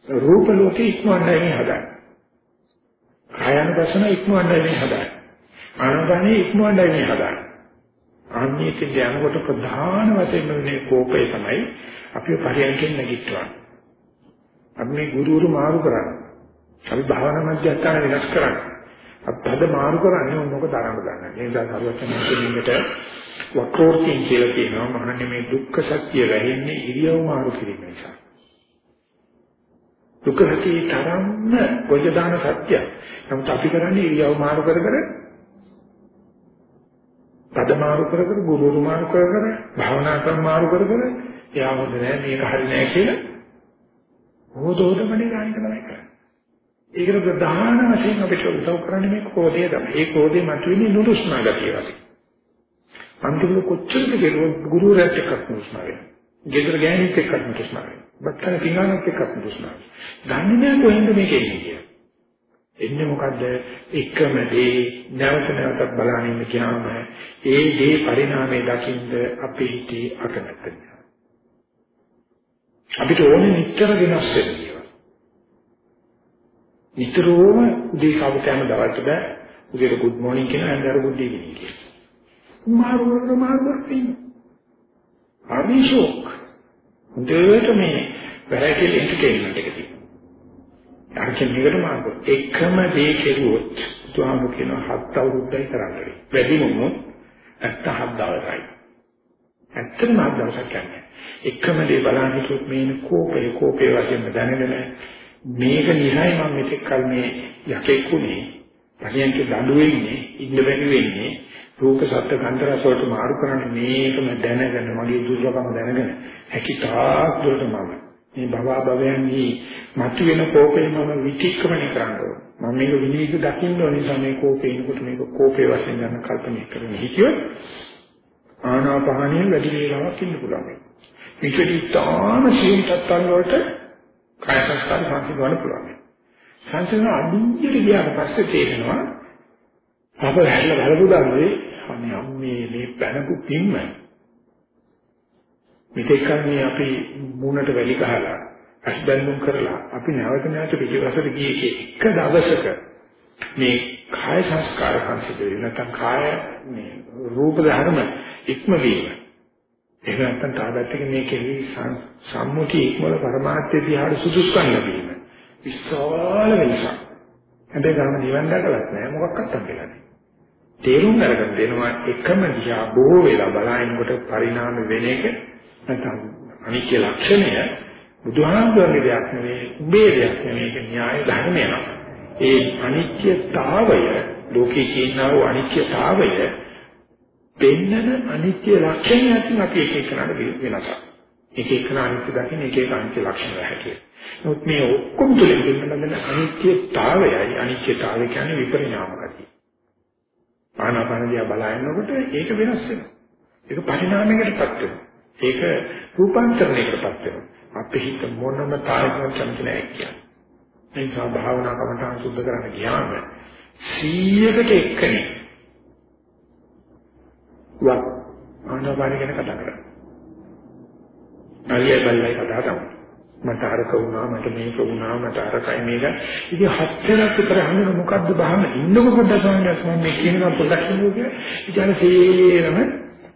රූප ලෝකේ ඉක්මවන්නයි හදන්නේ. කායानुපස්සන ඉක්මවන්නයි මේ හදන්නේ. ආනගානේ ඉක්මවන්නයි මේ හදන්නේ. ආන්නේකින් යනකොට ප්‍රධාන වශයෙන් මේ කෝපය තමයි අපි පරියන්කෙන් නැගිටවන්නේ. අපි මේ ගුරුවරු මාරු කරන්නේ. අපි භාවනා මධ්‍යස්ථාන වෙනස් කරන්නේ. අපද මාරු කරන්නේ මොකද අරන් ගන්න. ඒ නිසා සර්වඥාන්සේට වක්‍රෝක්තිය කියලා කියනවා. මහන්නේ මේ දුක්ඛ සත්‍ය වැහෙන්නේ ඉරියව් මාරු කිරීම නිසා. දුක ඇති තරම්ම කොජ දාන සත්‍යය. නමුත් අපි කරන්නේ ඉරියව් මාරු කර කර පද මාරු කර කර ගුරුවරු මාරු කර කර භාවනා ක්‍රම මාරු කර කර එයා හොඳ නෑ මේක හරි නෑ කියලා හොදෝදමනේ ගානික තමයි කරන්නේ. ඒකට ප්‍රධාන වශයෙන් අපිට උදව් කරන්නේ මේ කෝධය තමයි. ඒ කෝධය මතුවෙන්නේ නුරුස්නා ගතිය වශයෙන්. අන්තිමට කොච්චරද කෙරුවොත් ගුරුවරයාට එක්ක නුරුස්නා වෙනවා. ගෙදර ගෑණිත් එක්ක නුරුස්නා වෙනවා. බත්තර පිඟානත් එක්ක නුරුස්නා වෙනවා. දන්නේ නැහැ කොහෙන්ද මේක එන්නේ කියලා. එන්නේ මොකද්ද? එකම දේ නැවත නැවතත් බලන ඉන්න කියනම ඒ දේ පරිණාමයේ දකින්ද අපේ හිතේ අකමැත්ත අපිට ඕනේ නිතර වෙනස් වෙන්න. නිතරම උදේ කවුද යන දවල්ට බෑ. උදේට good morning කියන අnder good evening කියන. මාරු වල මාරු වලින්. අභිෂෝක්. හොඳට මේ වැරැකෙල් එන්ටර්ටේන්මන්ට් එක තියෙනවා. අරකින් එකට මාර්ග එකම දේ කෙරුවොත් තුහාම කියන හත් අවුරුද්දයි කරන්නේ. වැඩිමම ඇත්ත හත් දවසයි. ඇත්තටම හත් දවසක් යන්නේ. එකම දේ බලන්න කිව්වොත් මේන කෝපේ කෝපේ වශයෙන් දැනගෙන මේක නිසයි මම මෙතෙක් කල මේ යකෙක් උනේ. පරියන්ක දඬු වෙන්නේ, ඉන්න බැරි වෙන්නේ, රූප ශබ්ද ගන්ධ රස වලට මාරු කරන්නේ මේකම දැනගෙන මගේ දුර්ලභම දැනගෙන හැකිතාක් දුරට මම මේ භව භවයන්හි මතුවෙන කෝපේ මම විචක්‍රමණය කරනවා. මම මේක විනිවිද දකින්න ඕන නිසා මේ කෝපේ එනකොට මේක කෝපේ වශයෙන් ගන්න කල්පනා කරන හිතියොත් ආනාපානිය වැඩි වේලාවක් ඉන්න පුළුවන්. මේකදී තාම සියුම් තත්ත්වයන් වලට කාය සංස්කාර සංසිඳවන්න පුළුවන්. සංසිඳන අඩියට ගියාට පස්සේ තේරෙනවා අප හැල්ල බලපුදානේ අනේ අම්මේ මේ පැනපු පින්ම මෙතෙක් කන්නේ අපි මූණට වැලි ගහලා අස්බැඳුම් කරලා අපි නැවත නැවත පිටිවසට ගියේ එක දවසක මේ කාය සංස්කාර සංසිඳෙන්නේ නැත්නම් කාය මේ රූප ධර්ම ඉක්ම වීම. ඒක නැත්නම් තාදත්තක මේ කෙලි සම්මුති ඉක්මවල પરමාර්ථය දිහාට සුදුසුකම් ලැබීම. විශාල වෙනසක් හැබැයි ගම නිවන් දැකලත් නෑ මොකක්වත් අත්දැකලා නෑ තේරුම් අරගෙන දෙනවා එකම දිහා බොහෝ වෙලා බලනකොට පරිණාම වෙන එක නැත්නම් අනිත්‍ය ලක්ෂණය බුදුහාමුදුරගේ දෙයක් නෙවෙයි උඹේ දෙයක් නෙවෙයි ඒක න්‍යාය ධර්මයක්. ඒ අනිත්‍යතාවය ලෝකේ කියනා වූ අනිත්‍යතාවය පෙන්නන අනිත්‍ය ලක්ෂණයන් අපි එක එකනට වෙනසක්. එක එකන අනිත්‍ය දකින්න එක එක අනිත්‍ය ලක්ෂණ හැටියට. නමුත් මේ ඔක්කොම තුලින් පෙන්නන අනිත්‍යතාවයයි අනිත්‍යතාවය කියන්නේ විපරිණාම ගතිය. ආනාපාන දිහා බලනකොට ඒක වෙනස් වෙනවා. ඒක පරිණාමයකටපත් වෙනවා. ඒක රූපාන්තරණයකටපත් වෙනවා. අපේ හිත මොනම තාලයකට කැමති නැහැ කියන්නේ. ඒ නිසා භාවනා කමටහන් සුද්ධ කරන්න ගියාම 100කට එක්කනේ. වා ආනාපාන ගැන කතා කරා. අලිය බල්ලයි කතා කරමු. මට අරක වුණා මට මේක වුණා මට අරකයි මේක. ඉතින් හතරක් විතර හඳුන මොකද්ද බහම ඉන්නකො පොඩ්ඩක් සමහරවිට මම මේ කියනවා පොඩ්ඩක් කියනවා. ඉතින් සේරම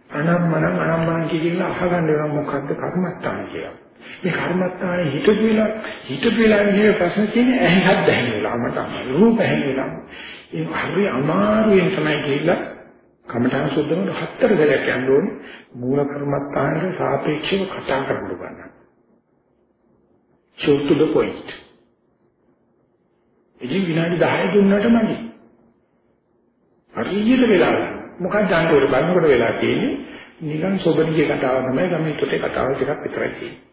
අනම්මනම් අනම්මනම් කියලා අහගන්න වෙනවා මොකද්ද කර්මස්ථාන කියලා. මේ කර්මස්ථානේ හිතපු වෙලා හිතපු වෙලා ඉන්නේ ප්‍රශ්න තියෙන්නේ ඇහිහත් දැහෙන වෙලාව මට අමාරු රූප ඇහෙන වෙලාව. ඒ හරි අමාරුවෙන් තමයි කියලා කමඨාන සුද්ධවල හතර දෙයක් යන්න ඕනේ මූල කර්මස්ථානට සාපේක්ෂව කතා කරන්න ගන්න. short to the point. ඉතින් විනාඩි 10 දුන්නට මදි. හරියට වෙලා මොකක්ද අන්තිමට බලනකොට වෙලා තියෙන්නේ නිකන් සොබනිගේ කතාව තමයි ගමේ තොටේ කතාව ටිකක් විතරයි තියෙන්නේ.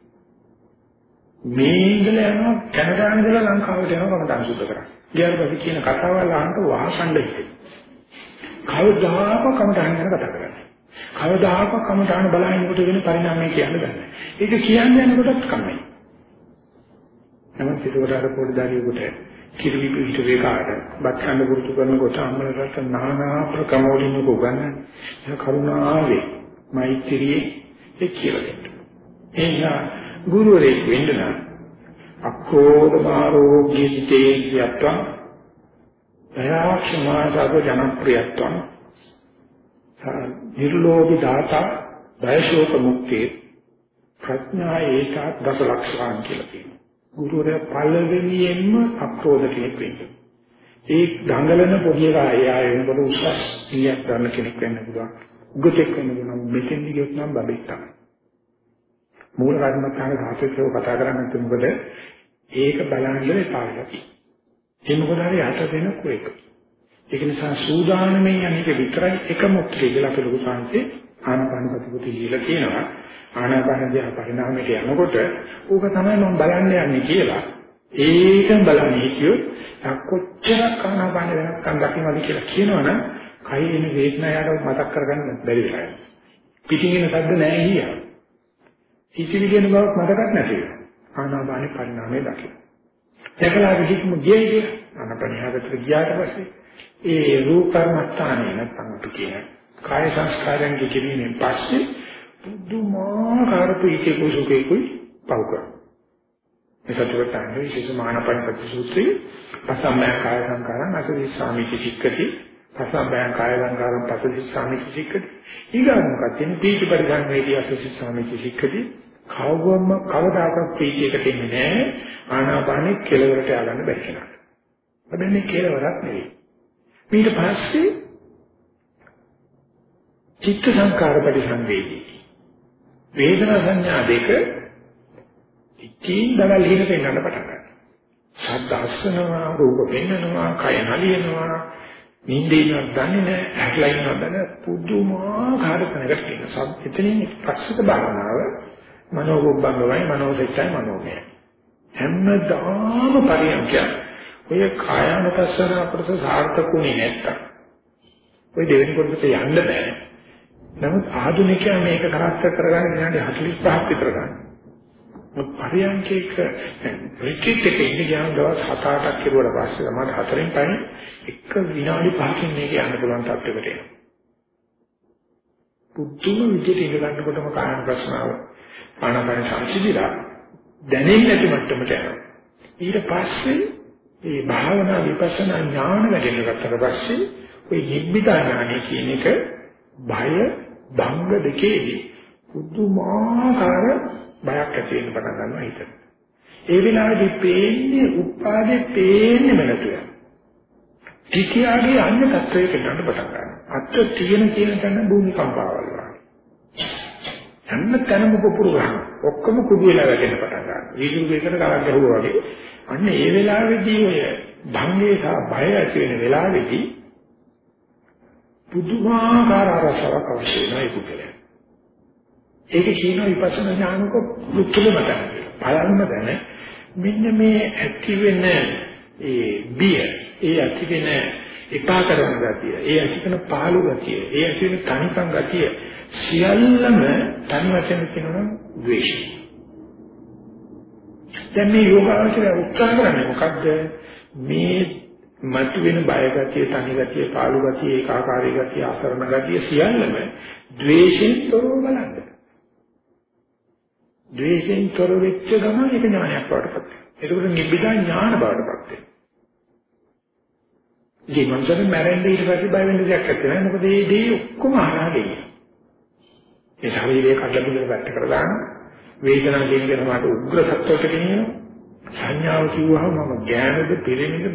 මේ ඉඳලා යනවා කැනඩාවේ ඉඳලා ලංකාවට යනවා මම දැන් සුද්ධ කරා. ඊට පස්සේ කියන කතාවල් අහන්න වහසන්න ඉතින්. කවදාක කමටහන් ගැන කතා කරන්නේ. කවදාක කමටහන් බලහිනකොට වෙන පරිණාමය කියන්න බෑ. ඒක කියන්නේ යනකොටත් කමයි. නමුත් ඒකට අර පොඩි දරියෙකුට කිරිවි පිට වේකාට බත් කන්න පුරුදු කරනකොට අම්මලට নানা ප්‍රකමෝලින් උගන්වන්නේ. ඒ කරුණාවේ මෛත්‍රියේ ඒ කියලා දෙන්න. එනිසා ගුරුවරයෙක් වෙන්න නම් අක්‍රෝධමාරෝග්‍ය සිතේ යත්වා දයාක්ෂමාසව ජනප්‍රියත්වම් නිර්ලෝභී දාතා දයශෝක මුක්තිය ප්‍රඥා ඒක දස ලක්ෂණ කියලා කියනවා. ගුරුවරයා පළවෙනියෙන්ම අක්‍රෝධ කෙනෙක් වෙන්න. ඒ දඟලන පොඩි එකා එයා වෙනකොට උසස් ඉලියක් ගන්න කෙනෙක් වෙන්න පුළුවන්. උගතෙක් වෙන්න පුළුවන්. මෙතෙන් ගියොත් නම් බබෙක් තමයි. මූල කර්මස්ථාන සාපේක්ෂව කතා කරන්නේ මොකද? ඒක බලන්නේ එපා වෙලා තියෙනවා. ඒ මොකද හරි යට වෙන කුේක. ඒක නිසා සූදානමෙන් යන්නේක විතරයි එකම උත්තරය කියලා අපේ ලොකු සංසේ ආනාපාන සතිපති කියලා කියනවා. ආනාපානදී පරිණාමයට යනකොට ඌක තමයි මම බලන්න යන්නේ කියලා. ඒකම බලන්නේ හිතියොත් කොච්චරක් ආනාපාන වෙනස්කම් දකින්නවද කියලා කියනවනම් කයි එන වේදනාවට මතක් කරගන්න බැරි වෙලා යනවා. පිටින් එන සද්ද නැහැ හියා. හිතවිලි කියන බවක් මතකත් නැති වෙනවා. ආනාපානේ පරිණාමය දකින්න. දැකලා විහික්ම ගියේ කියලා. අනපනිහකට ගියාට පස්සේ ඒ රූප කර්මස්ථානේ නැත්නම් අපි කියන කාය සංස්කාරයන් කිරීමෙන් පස්සේ පුදුමාකාර ප්‍රීතිය කුසුකේකුයි පව කරනවා. මේ සතුටට විශේෂ මානපනිපති සූත්‍රයේ පසම්බය කාය සංකාරං අසදි සාමිති චික්කති. පසම්බය කාය සංකාරං පසදි සාමිති චික්කති. ඊගාමකත් තියෙන පීති පරිගන්න වේදී අසදි සාමිති චික්කති. කවම කවදාකවත් ප්‍රීතියකට එන්නේ නැහැ ආනාපානෙ කෙලවරට ය아가න්න බැරි කෙනා. හැබැයි මේ කෙලවරක් නෙවෙයි. ඊට පස්සේ චිත්ත සංකාර පරිසංවේදී. වේදනා සංඥා දෙක ඉතින් දවල් හිර පෙන්වන්න පටන් ගන්නවා. ශබ්ද අස්සනවා, රූප පෙන්වනවා, කය නලියනවා, නිින්දේනක් දන්නේ නැහැ, ඇහැලා ඉන්නවද පුදුමාකාර තැනකට කියනවා. එතනින් පස්සට භාවනාව මනෝබුබ්බංගමයි මනෝසෙච්චයි මනෝමයයි. හැමදාම පරියන්කයක්. ඔය කායानुපස්සන අපට සාර්ථකුනේ නැත්තම්. ඔය දෙවෙනි කොටසට යන්න බෑ. නමුත් ආධුනිකයා මේක කරස්ස කරගන්න විනාඩි 45ක් විතර ගන්න. පරියන්කේක රිට්‍රීට් එකේ ඉඳ ගියාම දවස් 7-8ක් කෙරුවට පස්සේ තමයි හතරෙන් පයින් එක විනාඩි 5කින් මේක යන්න පුළුවන් තත්ත්වයකට එනවා. පුදුම විදිහට ඉඳ ගන්නකොටම කායන ප්‍රශ්නාව ආනාපාන සංසිඳිලා දැනෙන්නේ නැති මට්ටමට යනවා. ඊට පස්සේ මේ භාවනා විපස්සනා ඥාන වැඩෙන්න ගත්තට පස්සේ ඔය නිබ්බිදා ඥානය කියන එක බය භංග දෙකේදී පුදුමාකාර බයක් ඇති වෙන්න පටන් ගන්නවා හිතට. ඒ වෙලාවේදී පේන්නේ උපාදේ පේන්නේ නැතුව. ටිකියාගේ අන්‍ය තත්වයකට යන්න පටන් ගන්නවා. අත්‍ය තියෙන තියෙන තැන භූමිකම්පාවල් වගේ. හැම තැනම පුපුරු ගන්නවා. ඔක්කොම කුඩු වෙලා වැටෙන්න පටන් ගන්නවා. වීදුරු දෙකට කරක් ගහුවා වගේ. අන්න ඒ වෙලාවේදී ඔය භංගේ සහ බය ඇති වෙන වෙලාවේදී පුදුමාකාර රසාවක් අවශ්‍ය වෙනවා ඒක කියලා. ඒක කියන විපස්සනා ඥානක මුතුලම තමයි. බලන්න දැන මෙන්න මේ ඇති වෙන ඒ බිය, ඒ ඇති වෙන එපා කරන ගතිය, ඒ ඇති වෙන පාළු ගතිය, ඒ ඇති වෙන තනිකම් ගතිය සියල්ලම තනි වශයෙන් කියනවා ද්වේෂය. දැන් මේ යෝගාවචරය උත්සාහ කරන්නේ මොකද්ද? මේ මතුවෙන බය ගතිය, තනි ගතිය, පාළු ගතිය, ඒකාකාරී ගතිය, අසරණ ගතිය සියල්ලම ද්වේෂයෙන් තොරව බලන්න. ද්වේෂයෙන් තොර වෙච්ච ගමන් ඒක ඥානයක් වඩපත් වෙනවා. ඒකෝට නිබ්බිදා ඥාන බවටපත් වෙනවා. මේ මනසෙන් මැරෙන්න ඊට පස්සේ බය වෙන්න දෙයක් නැහැ. මොකද මේ දේ ඔක්කොම හරහා දෙන්නේ. ඒ ශරීරයේ කඩලා පැත්ත කර දාන වේදනාව කියන එක තමයි උග්‍ර සත්‍යයට කියනවා. සංඥාව කිව්වහම මම ඥානද පිළිමිද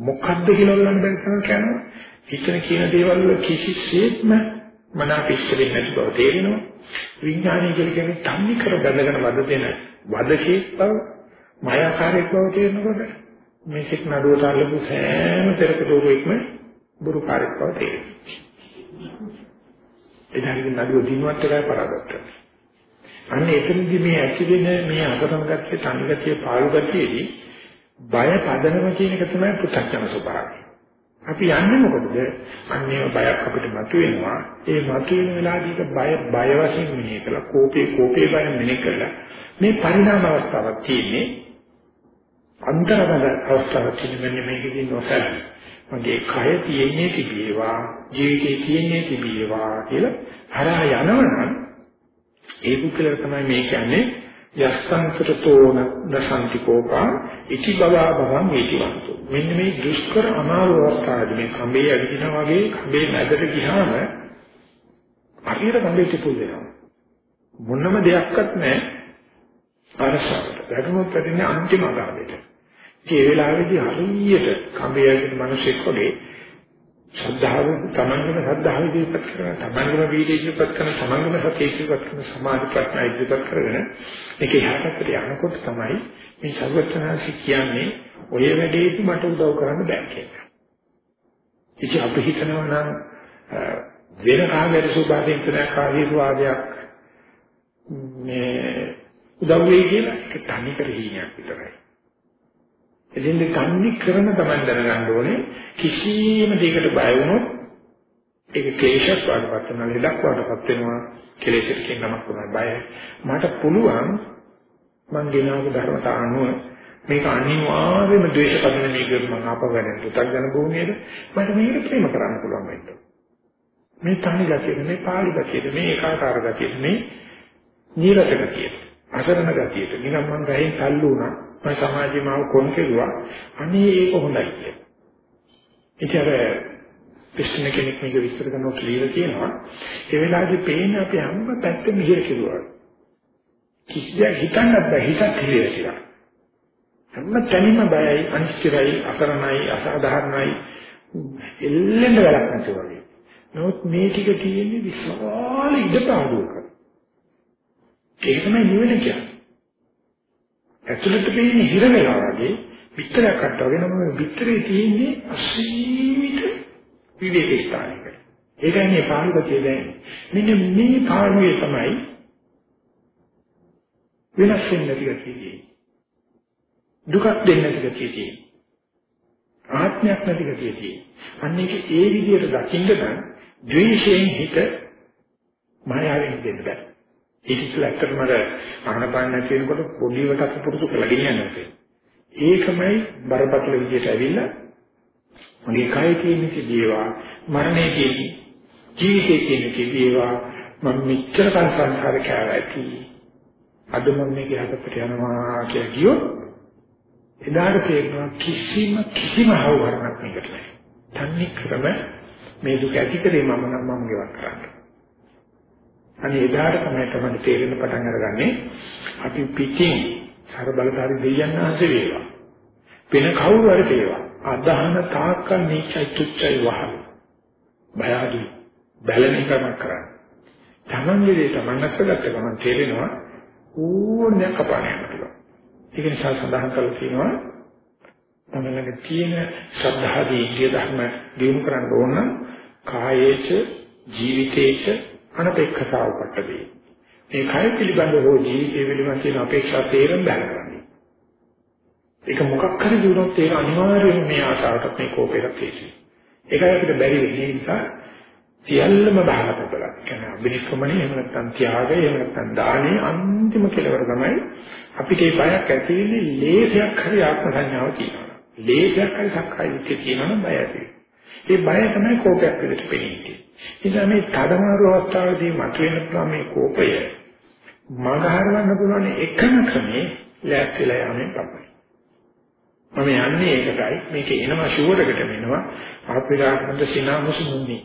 මොකද්ද කියලා බලන්න බැරි තරම් කියනවා. හිතන කියන දේවල් වල කිසිසේත්ම මනාපිෂ්ඨ වෙන්නේ නැති බව තේරෙනවා. විඥානය කියලා කියන්නේ තන්නේ කර බඳගෙන වද දෙන වදකේ බව මායාකාරී බව තේරෙනකොට මේකෙත් නඩුව තාලපු සෑම පෙරකටෝරෙක්ම බුරුකාරී බව තේරෙනවා. එදාගේ නඩුව දිනුවත් එකයි පරාදත් අන්න එතනදී මේ ඇති වෙන මේ අසතම ගතිය, තනි ගතිය, පාළු ගතියේදී බය පදනම කියන එක තමයි පු탁ජන ස්වභාවය. අපි යන්නේ මොකටද? අන්නේම බයක් අපිට මතුවෙනවා. ඒ මතුවෙන වෙලාවදී බය බය වශයෙන් මෙහෙ කළා. කෝපේ කෝපේ බය මෙහෙ කළා. මේ පරිණාම අවස්ථාවක් තියෙන්නේ අන්තරබද අවස්ථාවක් තියෙන මෙන්න මේකකින් නොසැලී. මගේ කය තියෙන්නේ තිබේවා, ජීවිතේ තියෙන්නේ තිබේවා කියලා හරහා යනවනම් ඒ පුද්ගලයා තමයි මේ කියන්නේ යස්සන්තරතෝන දසන්තිකෝපා ඉති බවා භවං වේතිවන්තු මෙන්න මේ දුෂ්කර අමාරු අවස්ථාවේදී මේ කඹේ ඇවිදිනා වගේ කඹේ මැදට ගියාම හරියට කඹේ තිපුල් වෙනවා මොනම දෙයක්වත් නැහැ. අරසාවට. වැටුනොත් වැටෙන්නේ අන්තිම අගාරයට ඒ වෙලාවේදී හරියට කඹේ ඇවිදින මිනිසෙක් වගේ ශ්‍රද්ධාව තමන්ගේම ශ්‍රද්ධාව ඉදිරිපත් කරන තමන්ගේම වීර්යය ඉදිරිපත් කරන තමන්ගේම සතිය ඉදිරිපත් කරන සමාධි ප්‍රඥා ඉදිරිපත් කරගෙන මේක යහපතට යනකොට තමයි මේ සර්වඥාන්සි කියන්නේ ඔය වැඩේට මට උදව් කරන්න බෑ කියලා. ඉතින් අපි හිතනවා නම් වෙන කාමයේ සුභාදීන් කරන කාර්ය සුවාදයක් මේ උදව් වෙයි කියලා ඒක තනි කර හිණයක් විතරයි. එදින්ද තන්නේ කරන තමයි දැනගන්න ඕනේ කිසියම් දෙයකට බය වුණොත් ඒක ක්ලේශයක් වඩපත් වෙනවා ලෙඩක් වඩපත් වෙනවා කෙලෙසට කියන නමක් තමයි බය. මට පුළුවන් මං ගෙනාවු ධර්මතා අනුව මේක අනිවාර්යයෙන්ම ද්වේෂ පදන මේක මම අපවැඩෙන පුතග්ජන භූමියේද? මට මේක ප්‍රේම කරන්න පුළුවන් වෙන්න. මේ තනි ගතිය මේ පාළි ගතිය මේ ඒකාකාර ගතිය මේ නීරස ගතිය අසරණ ගතියට නිකම් මං ගහින් තල්ලු වුණා මම සමාජයේ මාව කොන් කෙරුවා අනේ ඒක හොඳයි කියලා ඉතින් අර පිස්සුන කෙනෙක් මේක විස්තර කරනවා කියලා කියනවා. ඒ වෙලාවේදී පේන්නේ අපි හැම පැත්තෙම මිහිර කෙරුවා. කිසිදයක් හිතන්නත් බෑ හිතත් හිලේ කියලා. හැම තැනම බයයි, අනිශ්චිතයි, අසරණයි, අසාධාරණයි, එල්ලෙන්න වැඩක් නැතුව වගේ. නමුත් මේ ටික තියෙන්නේ විශාල ඉඩපාඩුවක. ඒක තමයි නිවන කියන්නේ. ඇතුළත පේන්නේ හිර වෙලා වගේ පිටරයක් අටවගෙන මම පිටරේ තියෙන්නේ අසීමිත විවේක ස්ථානයක. ඒකයි මේ පාළුවකේ දැනෙන්නේ. මෙන්න මේ පාළුවේ තමයි වෙනස් වෙන්න තියෙන්නේ. දුකක් දෙන්න තියෙන්නේ. ආත්මයක් නැති ගතිය අන්න ඒක ඒ විදිහට දකින්න නම් ද්වේෂයෙන් හිත මායාවෙන් දෙන්න බෑ. ඒක ඉස්සෙල්ලා ඇත්තටම අර ආනපාන නැති වෙනකොට පොඩිවට පුරුදු කරලා ගෙනියන්න ඒකමයි බරපතල විදියට ඇවිල්ලා මගේ කය කියන්නේ කිදේවා මරණය කියන්නේ ජීවිතය කියන්නේ කිදේවා මම මෙච්චර කල් සංසාර කෑවැති අද මම මේක හදපට යනවා කියලා කියොත් එදාට තේරෙනවා කිසිම කිසිම හවුහරණක් මේකට නැහැ. තන්නේ ක්‍රම මේ දුක ඇති කරේ මම නම් මම ගෙවක් කරන්නේ. අනේ එදාට තමයි තමයි තේරෙන පටන් අරගන්නේ අපි පිටින් සර බලකාරී දෙයයන් ආසේ වේවා. වෙන කවුරු හරි වේවා. අදහන තාක්කල් මේචයි තුච්චයි වහල්. බයයි බැලෙන එකම කරන්නේ. තමන්ගේ දේ තමන්ට ගත්ත ගමන් තේරෙනවා ඕනේ කපාන යනවා. ඒක නිසා සඳහන් කරලා තියෙනවා තමලඟ තියෙන ශ්‍රද්ධාදී ඉන්දිය ධර්ම දිනු කරන්න ඕන නම් කායේච ජීවිතේච අනපේක්ෂතාව පටදී මේ කය පිළිබඳව හෝ ජීවිතය පිළිබඳව තියෙන අපේක්ෂා තේරෙන්න බැහැ. ඒක මොකක් හරි දුනොත් ඒක අනිවාර්යයෙන්ම මේ ආශාවට මේ කෝපයට තියෙනවා. ඒකයි අපිට බැරි වෙන්නේ නිසා සියල්ලම බාහිර කරලා. කියන්නේ අභිනිෂ්ක්‍මණය එහෙම නැත්නම් ත්‍යාගය එහෙම නැත්නම් දානේ අන්තිම කෙලවර තමයි අපිට මේ බයක් ඇති වෙන්නේ ලේසයක් හරි ආත්ම සංඥාව තියෙනවා. ලේසයක් හරි සක්කාය විච්චේ තියෙනවා බය ඇති ඒ බය තමයි කෝපයක් විදිහට පෙනෙන්නේ. ඉතින් මේ තදමාරු අවස්ථාවේදී මතුවෙන පුළුවන් මේ කෝපය මගහරවන්න පුළුවන් එකම ක්‍රමේ ලෑස්තිලා යන්නේ තමයි. මම යන්නේ ඒකටයි මේක එනවා ෂුවරකට වෙනවා අපිට සිනාමුසු මුන්නේ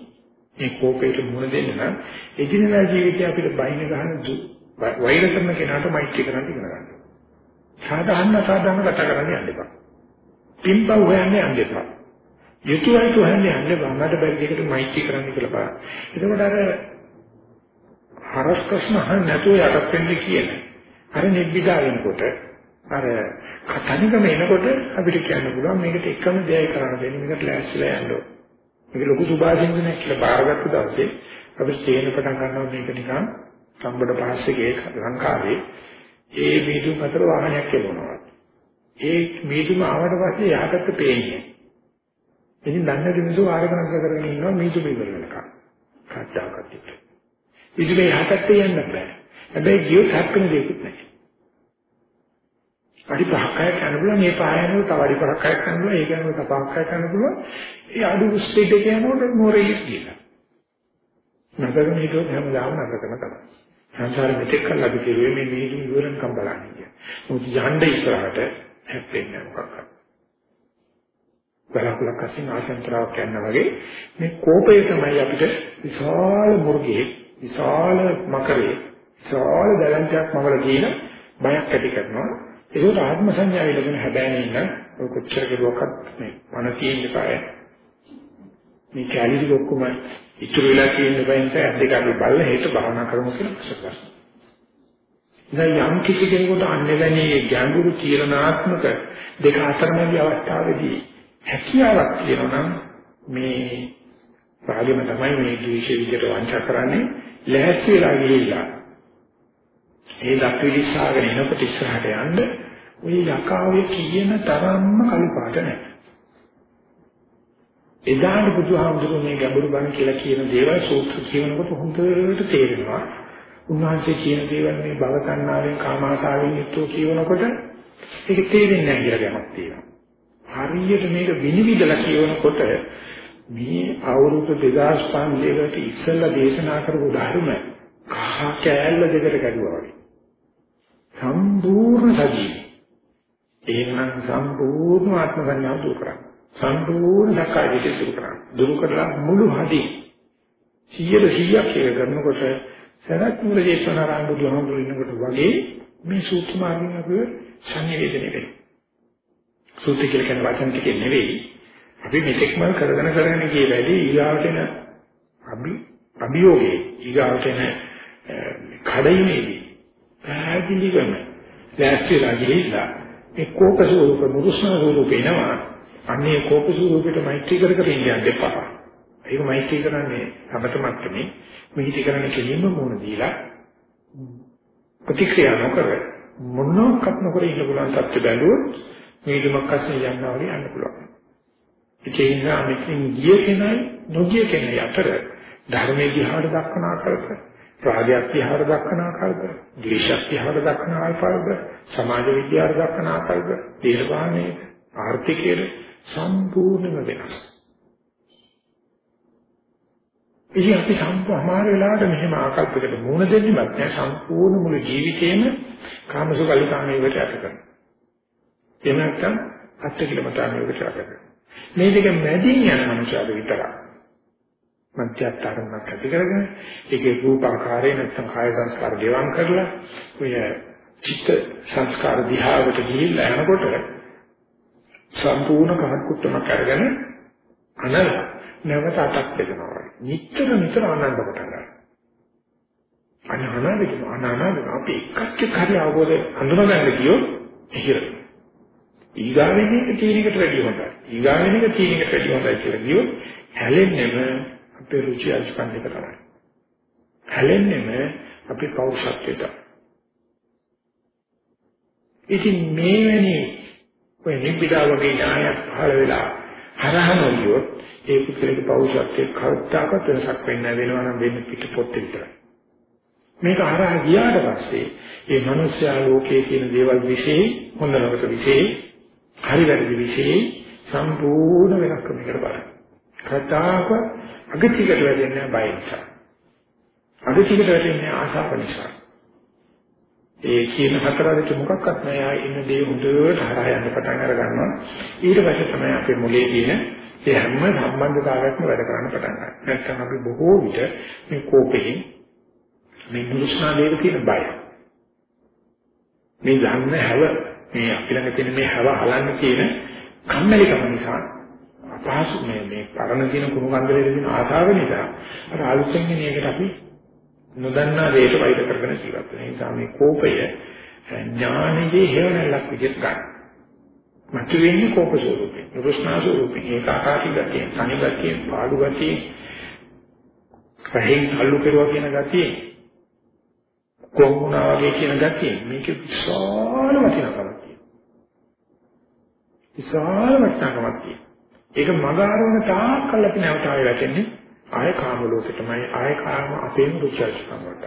මේ කෝපයට මුහුණ දෙන්න නම් එදිනදා ජීවිතේ අපිට බයින ගන්න වෛර කරන කෙනාට මෛත්‍රී කරන්න ඉගෙන ගන්න. සාධාරණ සාධාරණ කතා කරන්න යන්න එපා. පින්පව් හොයන්නේ යන්න එපා. යුතුයයි හොයන්නේ යන්න එපා. මට බැරි දෙයකට මෛත්‍රී කරන්න කියලා බලන්න. එතකොට අර හරස් ප්‍රශ්න අහන්න නැතුව යටත් වෙන්න කියන. අර නිබ්බිදා වෙනකොට අර කතනිකම එනකොට අපිට කියන්න පුළුවන් මේකට එකම දෙයයි කරන්න දෙන්නේ මේකට ලෑස්තිලා යන්න ඕනේ. මේක ලොකු සුභාසින්දනයක් කියලා බාරගත්ත දවසේ අපිට තේරෙන පටන් ගන්නවා මේක නිකන් සම්බඩ පහස්සකේ ලංකාවේ ඒ මීදුම් අතර වාහනයක් එනවා. ඒ මීදුම ආවට පස්සේ යහකට පේන්නේ. ඉතින් දන්නේ මිනිස්සු ආරකණක කරගෙන ඉන්නවා මීදුම ඉවර වෙනකම්. කච්චාකට්ටිට. ඉතින් මේ යහකට යන්න බෑ. හැබැයි ගියොත් හැප්පෙන දෙයක් නැහැ. අඩි 5ක් යන පුළුවන් මේ පායනෝ තව අඩි 5ක් යන පුළුවන් ඒක යනවා තව 5ක් යන පුළුවන් ඒ අඩු ස්පීඩ් එක යනකොට මොරෙලිස් කියලා නතරම හිතුවොත් හැමදාම නතර කරන තමයි සංසාරෙ මෙතෙක් කල් අපි කිරුවේ මේ මිනිස්සු ඉවරනකම් බලන්නේ කියලා මොකද යන්න ඉස්සරහට හැප්පෙන්නේ මොකක්ද බලකුලක් අසින් ආසන්තරාවක් යන වගේ මේ කෝපය තමයි අපිට විශාල මුර්ගයේ විශාල මකරේ විශාල දලන්තයක් මවල කියන බයක් ඇති කරනවා ඒක ආත්ම සංඥාව ඉලගෙන හැබැයි ඉන්න ඔය කොච්චර කෙරුවක්වත් මේ පණ තියෙන්න බෑ. මේ කැලිලි ඔක්කොම ඉතුරු වෙලා තියෙන බයින්ට ඇද්දක අපි බලලා හේත භාවනා කරමු කියලා ප්‍රශ්න. දැන් යම් කිසි කෙනෙකුට අන්‍යවැනි ගැඹුරු තීරණාත්මක දෙක අතරමැදි අවස්ථාවේදී හැකියාවක් තියෙනවා නම් මේ රාගෙම තමයි මේ ද්වේෂ විදියට වංචා කරන්නේ ලැහැත්ති වෙලා ගිහිල්ලා ඒ දක්විලිස්සාගෙන එනකොට ඉස්සරහට යන්න ওই යකාවේ කියන තරම්ම කළු පාට නැහැ. එදාට බුදුහාමුදුරුවෝ මේ ගැඹුරු බණ කියලා කියන දේවල් සූත්‍ර කියනකොට හොඳට තේරෙනවා. උන්වහන්සේ කියන දේවල් මේ භව තණ්හාවෙන් කාමාසාවෙන් යුක්තව කියනකොට ඒක තේරෙන්නේ නැහැ කියලා ගැමක් තියෙනවා. හරියට මේක විනිවිදලා කියනකොට මේ අවුරුදු 2500කට ඉස්සෙල්ලා දේශනා කරපු ධර්ම කහ කෑල්ල දෙකට ගැදුවා වගේ. සම්පූර්ණ සජීවී. එහෙනම් සම්පූර්ණ ආත්ම සංඥාව දුරු කරන්න. සම්පූර්ණ සක්කාය දිට්ඨිය දුරු කරන්න. දුරු කරලා මුළු හදි 100 100ක් එක කරනකොට සරත් මුල දේශනාරාම බුදුහාමුදුරු ඉන්නකොට වගේ මේ සූත්‍ර මාර්ගයෙන් අපිව සංවේදනය වෙනවා. සූත්‍ර කියලා කියන වචන ටික නෙවෙයි. අපි මෙතෙක්ම කරගෙන කරගෙන ගිය වැඩි ඊගාවට එන අභි අභියෝගේ ඊගාවට එන කඩයිමේදී පැහැදිලිවම දැස්තිලා ගිහිල්ලා ඒ කෝප ස්වරූප මුරුස්නා ස්වරූප එනවා. අන්නේ කෝප ස්වරූපෙට මෛත්‍රී කර කර ඉන්න දෙපා ඒක මෛත්‍රී කරන්නේ සමත මට්ටමේ. මෙහිදී කරන්නේ කෙලින්ම මොන දීලා ප්‍රතික්‍රියා නොකර මොනක්වත් නොකර ඉන්න පුළුවන් තත්ත්ව බැලුවොත් මේ දුමක් අස්සේ යනවා වගේ යන්න පුළුවන් ඒ නිසා මෙතෙන් ගිය කෙනයි නොගිය කෙනයි අතර ධර්මයේ දිහාට දක්වන ආකාරයට රාගයක් විහාර දක්වන ආකාරද, ද්වේෂයක් විහාර දක්වන ආකාරද, සමාජ විද්‍යාව දක්වන ආකාරද, දේශපාලනයේ ආර්ථිකයේ සම්පූර්ණම වෙනස්. ඉතින් අපි සම්පූර්ණ වෙලාවට මෙහෙම ආකල්පයකට මුහුණ දෙන්නේ නැහැ සම්පූර්ණ මුළු ජීවිතේම කාමසුකල්ලිකාමයේ වට යට කරනවා. එහෙම නැත්නම් අත්ති කිලමතාමයේ වට යට කරනවා. මේ දෙක මැදින් යන මනුෂ්‍යයෙක් විතරයි. මධ්‍යස්ථාරණක් ඇති කරගෙන ඒකේ රූපාකාරය නැත්නම් කාය සංස්කාර ගෙවම් කරලා ඔය චිත්ත සංස්කාර දිහාවට ගිහිල්ලා යනකොට සම්පූර්ණ කහකුත්තමක් අරගෙන අනල නැවත අටක් දෙනවා. නිතර නිතර ආනන්ද කොට ගන්නවා. අනානන්ද කියන අනානන්ද අපි එකක් එක්ක හරි අවබෝධ හඳුනගන්න කියොත් ඉහිර. ඊගාවෙන එක තීනිකට වැඩි හොඳයි. ඊගාවෙන එක තීනිකට වැඩි හොඳයි කියලා කියොත් හැලෙන්නෙම අපේ රුචි අරුචිකම් දෙක තමයි. හැලෙන්නෙම අපි පෞෂත්වයට. ඉතින් මේවැනි ඔය නිබ්බිදා වගේ ඥානයක් පහළ වෙලා හරහනොලියොත් ඒ පුද්ගලගේ පෞෂත්වයේ කවදාකවත් වෙනසක් වෙන්නේ නැහැ වෙනවා නම් වෙන්නේ පිට පොත් විතරයි. මේක හරහා ගියාට පස්සේ ඒ මනුෂ්‍යයා ලෝකයේ කියන දේවල් વિશે හොඳ නරක વિશે හරි වැරදි વિશે සම්පූර්ණ වෙනස්කමකට බලන්න. කතාවක අගතිකට වැදෙන්නේ බය නිසා. අගතිකට වැදෙන්නේ ආශාව නිසා. ඒ කියන හතරකට මොකක්වත් නැහැ. ආ ඉන්න දේ හොඳට හරහා යන්න පටන් අර ගන්නවා. ඊට පස්සේ තමයි අපේ මොලේ තියෙන ඒ හැම සම්බන්ධතාවයක්ම වැඩ කරන්න පටන් ගන්නවා. නැත්නම් අපි බොහෝ විට මේ කෝපයෙන් මේ නුරුස්නා දේව කියන බය. මේ ධර්ම හැව මේ අපි ළඟ තියෙන මේ හැව හලන්න කියන කම්මැලිකම නිසා අපහසු මේ මේ පරණ දින කුණු කන්දලේ තියෙන ආශාව නිසා අර අලුතෙන් එන එකට අපි නොදන්නා දෙයට වෛර කරගෙන ජීවත් වෙන නිසා මේ කෝපය ඥානයේ හේවණලක් විදිහට ගන්න. මතු වෙන්නේ කෝප ස්වරූපේ, රුස්නා ස්වරූපේ, ඒකාකාරී ගතිය, තනි ගතිය, පාඩු ගතිය, රහෙන් අල්ලු කෙරුවා කියන ගතිය, කොමුණා වගේ කියන ගතිය මේක විශාල වටිනාකමක් තියෙනවා. විශාල වටිනාකමක් තියෙනවා. ඒක මග ආරවන තාක් කල් අපි නැවත ආයෙ වැටෙන්නේ ආය කාම ලෝකෙටමයි ආය කාම අපේම රුචර්ජකම් වලට.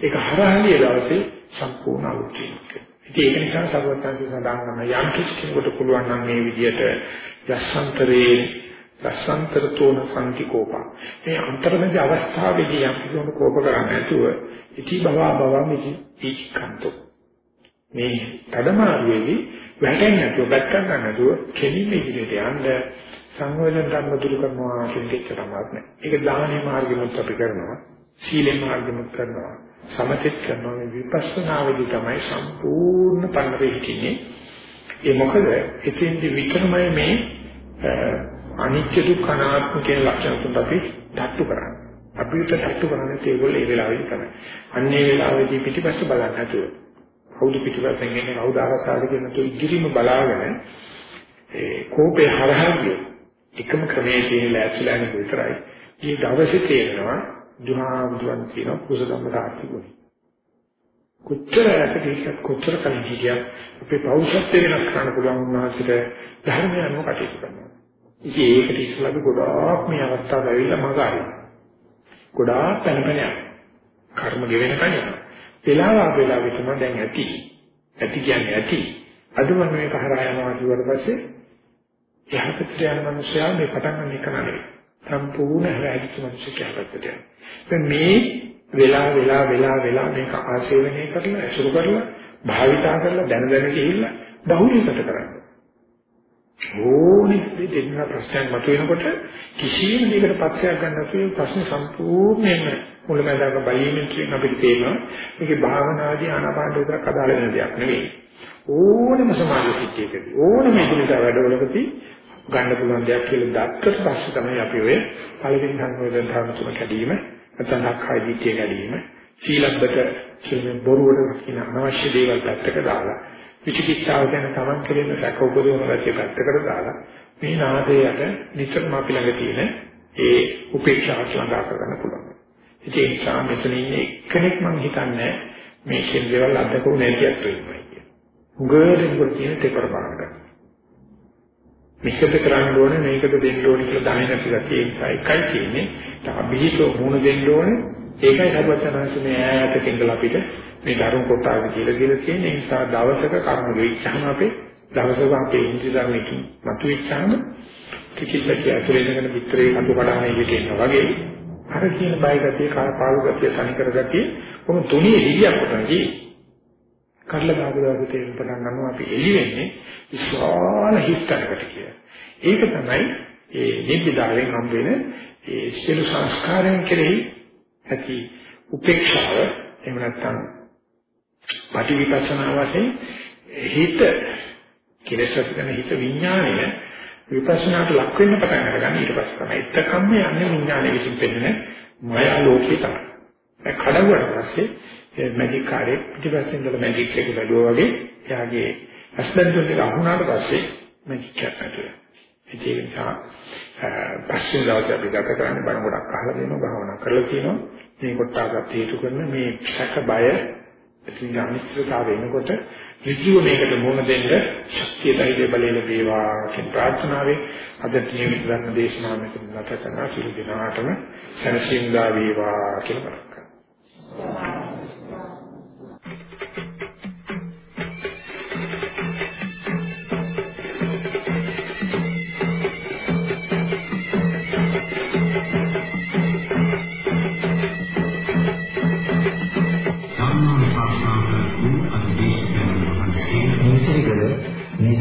ඒක හරහාගේ දවසේ සම්පූර්ණ අවුච්චික. ඉතින් ඒක නිසා සර්වඥාන්සේ සඳහන් කරන යම් කිසි කෙනෙකුට පුළුවන් නම් මේ විදියට යස්සන්තරේ රසාන්තරතෝන සංකීකෝපා. මේ අන්තරමැද අවස්ථාවේදී යම් කිසිම කෝප කරන්නේ නැතුව ඉති බවා බවා මිති ඉක්කන්තෝ. මේ තදමාරුවේදී වැටෙන්නේ නැතුව බැක් ගන්න නැතුව කෙලින්ම ඉදිරියට යන්න සංවේදන ධර්ම දුරු කරනවා කියන එක තමයි නැහැ. ඒක දාහනේ මාර්ගෙමුත් අපි කරනවා. සීලේ මාර්ගෙමුත් කරනවා. සමතෙත් කරනවා. මේ විපස්සනාවේදී තමයි සම්පූර්ණ පන්නරේ හිටින්නේ. ඒ මොකද එතෙන්දි විතරමයි මේ අනිත්‍ය දුක්ඛ අනාත්ම කියන ලක්ෂණ තුන අපි තට්ටු කරන්නේ. අපිට තට්ටු කරන්නේ ඒගොල්ලෝ ඒ වෙලාවෙදි තමයි. අන්න ඒ වෙලාවෙදී පිටිපස්ස බලන්න නැතුව කවුද පිටිපස්සෙන් එන්නේ කවුද ආරසාද කියන තු ඉදිරිම බලාගෙන ඒ කෝපේ හරහා ගියොත් එකම ක්‍රමයේ තියෙන ලෑස්තිලා යන විතරයි. මේ දවසේ තේරෙනවා දුහාමුදුරන් කියන කුසලම තාක්ෂිකුයි. කොච්චර ඇටකීක කොච්චර කලින් හිටියත් අපේ පෞෂත්වය වෙනස් කරන්න පුළුවන් වුණාට ධර්මය අනුව කටයුතු කරනවා. ඉතින් ඒකට ඉස්සලා අපි ගොඩාක් මේ අවස්ථාව ඇවිල්ලා මගහරින. ගොඩාක් පැනපැන කර්ම ගෙවෙන කණිය. වෙලාව ආපෙලාවේ තමයි දැන් ඇති. ඇති කියන්නේ ඇති. අද මම මේක හරහා යනවා කියවට පස්සේ යහපතට යන මනුස්සයා මේ පටන් ගන්න එක නෙවෙයි. සම්පූර්ණ හැරෙච්ච මනුස්සයෙක් යහපතට යනවා. දැන් මේ වෙලා වෙලා වෙලා වෙලා මේක ආශේවනය කරලා අසුරු කරලා භාවිතා කරලා දැන දැන ගිහිල්ලා බහුලීකృత කරන්න. ඕනේ දෙන්න ප්‍රශ්නයක් මතුවෙනකොට කිසිම දෙයකට පක්ෂයක් ගන්න නැතුව ප්‍රශ්න සම්පූර්ණයෙන්ම මුලමඳාක බලීමෙන් කියන අපිට තේරෙනවා මේකේ භාවනාදී ආනාපාන විතරක් අදාළ වෙන දෙයක් නෙවෙයි. ඕනම සමාජ සිද්ධියකදී ඕනම ඉදිරියට වැඩවලකදී ගන්න පුළුවන් දෙයක් කියලා දැක්කට පස්සේ තමයි අපි ඔය පළවෙනි සංවේදන ධර්ම තුන කැඩීම නැත්නම් අක්ඛයි දිට්ඨිය කැඩීම සීලබ්බත කියන බොරුවට කියන අනවශ්‍ය දේවල් පැත්තක දාලා විචිකිච්ඡාව ගැන තමන් කෙරෙන සැක උපදවන ගැතිය පැත්තකට දාලා මේ නාදයට නිතරම අපි ළඟ තියෙන ඒ උපේක්ෂාව ළඟා කරගන්න පුළුවන්. ඒ නිසා මෙතන ඉන්නේ එක්කෙනෙක් මම හිතන්නේ මේ කියන දේවල් අත්දකෝ නැතිවත් වෙනවා කියන. උගදෙන්කොට තියෙන තේකර බලන්න. මේකද කරන්න ඕනේ මේකද දෙන්න ඕනේ කියලා දැනෙන කියලා තියෙන එකයි තියෙන්නේ. තාබීතෝ මුණ දෙන්න ඕනේ. ඒකයි හදවතනස මේ ඈත කෙන්දලා අපිට මේ ධර්ම කොටාව කියලා කියලා තියෙන නිසා දවසක කර්ම වෙච්චාම අපේ දවසක අපේ ඉන්ද්‍රිය ධර්මකින් මතුවෙච්චාම කිසිල්ලක ඇතුලේ ඉඳගෙන පිටරේ කටු කඩානේ ඉඳිනවා වගේ අර කියන බය ගතිය කාපාලු ගතිය තනිකර ගතිය කොහොම තුනී එළියක් කොටන්නේ කඩලා දාපු දවසේ තේරුම් පටන් ගන්නවා අපි එළි වෙන්නේ විශාල හිස්තැනකට කියලා. ඒක තමයි ඒ නිබ්බිදාවෙන් හම් වෙන ඒ සියලු සංස්කාරයන් කෙරෙහි ඇති උපේක්ෂාව එහෙම නැත්නම් පටිවිපස්සනා වශයෙන් හිත කෙලෙස් කරන හිත විඥාණය විපස්සනාට ලක් වෙන්න පටන් අරගන්න ඊට පස්සේ තමයි එතකම්ම යන්නේ විඥානය විසින් පෙන්නන මායා ලෝකේ තමයි. ඒ කඩවුවට පස්සේ මැජික් කාර්යය පිටිපස්සෙන් ඉඳලා මැජික් එක බැලුවා වගේ එයාගේ අස්බන්දුන් එක අහුණාට පස්සේ මැජික් එකක් නැතුව. ඒක නිසා පස්සේ දවසේ අපි ගත කරන්නේ බණ ගොඩක් අහලා දෙනවා භාවනා කරලා තියෙනවා මේ කොටාගත් හේතු කරන මේ සැක බය ඉතින් අනිත්‍යතාවය එනකොට ඍජුව මේකට මුහුණ දෙන්න ශක්තිය ධෛර්ය බලය ලැබේවා කියන ප්‍රාර්ථනාවෙන් අද නියමිත ධර්ම දේශනාව මෙතන නැත කරන සිළු දිනාටම සැනසීමදා වේවා කියලා ප්‍රාර්ථනා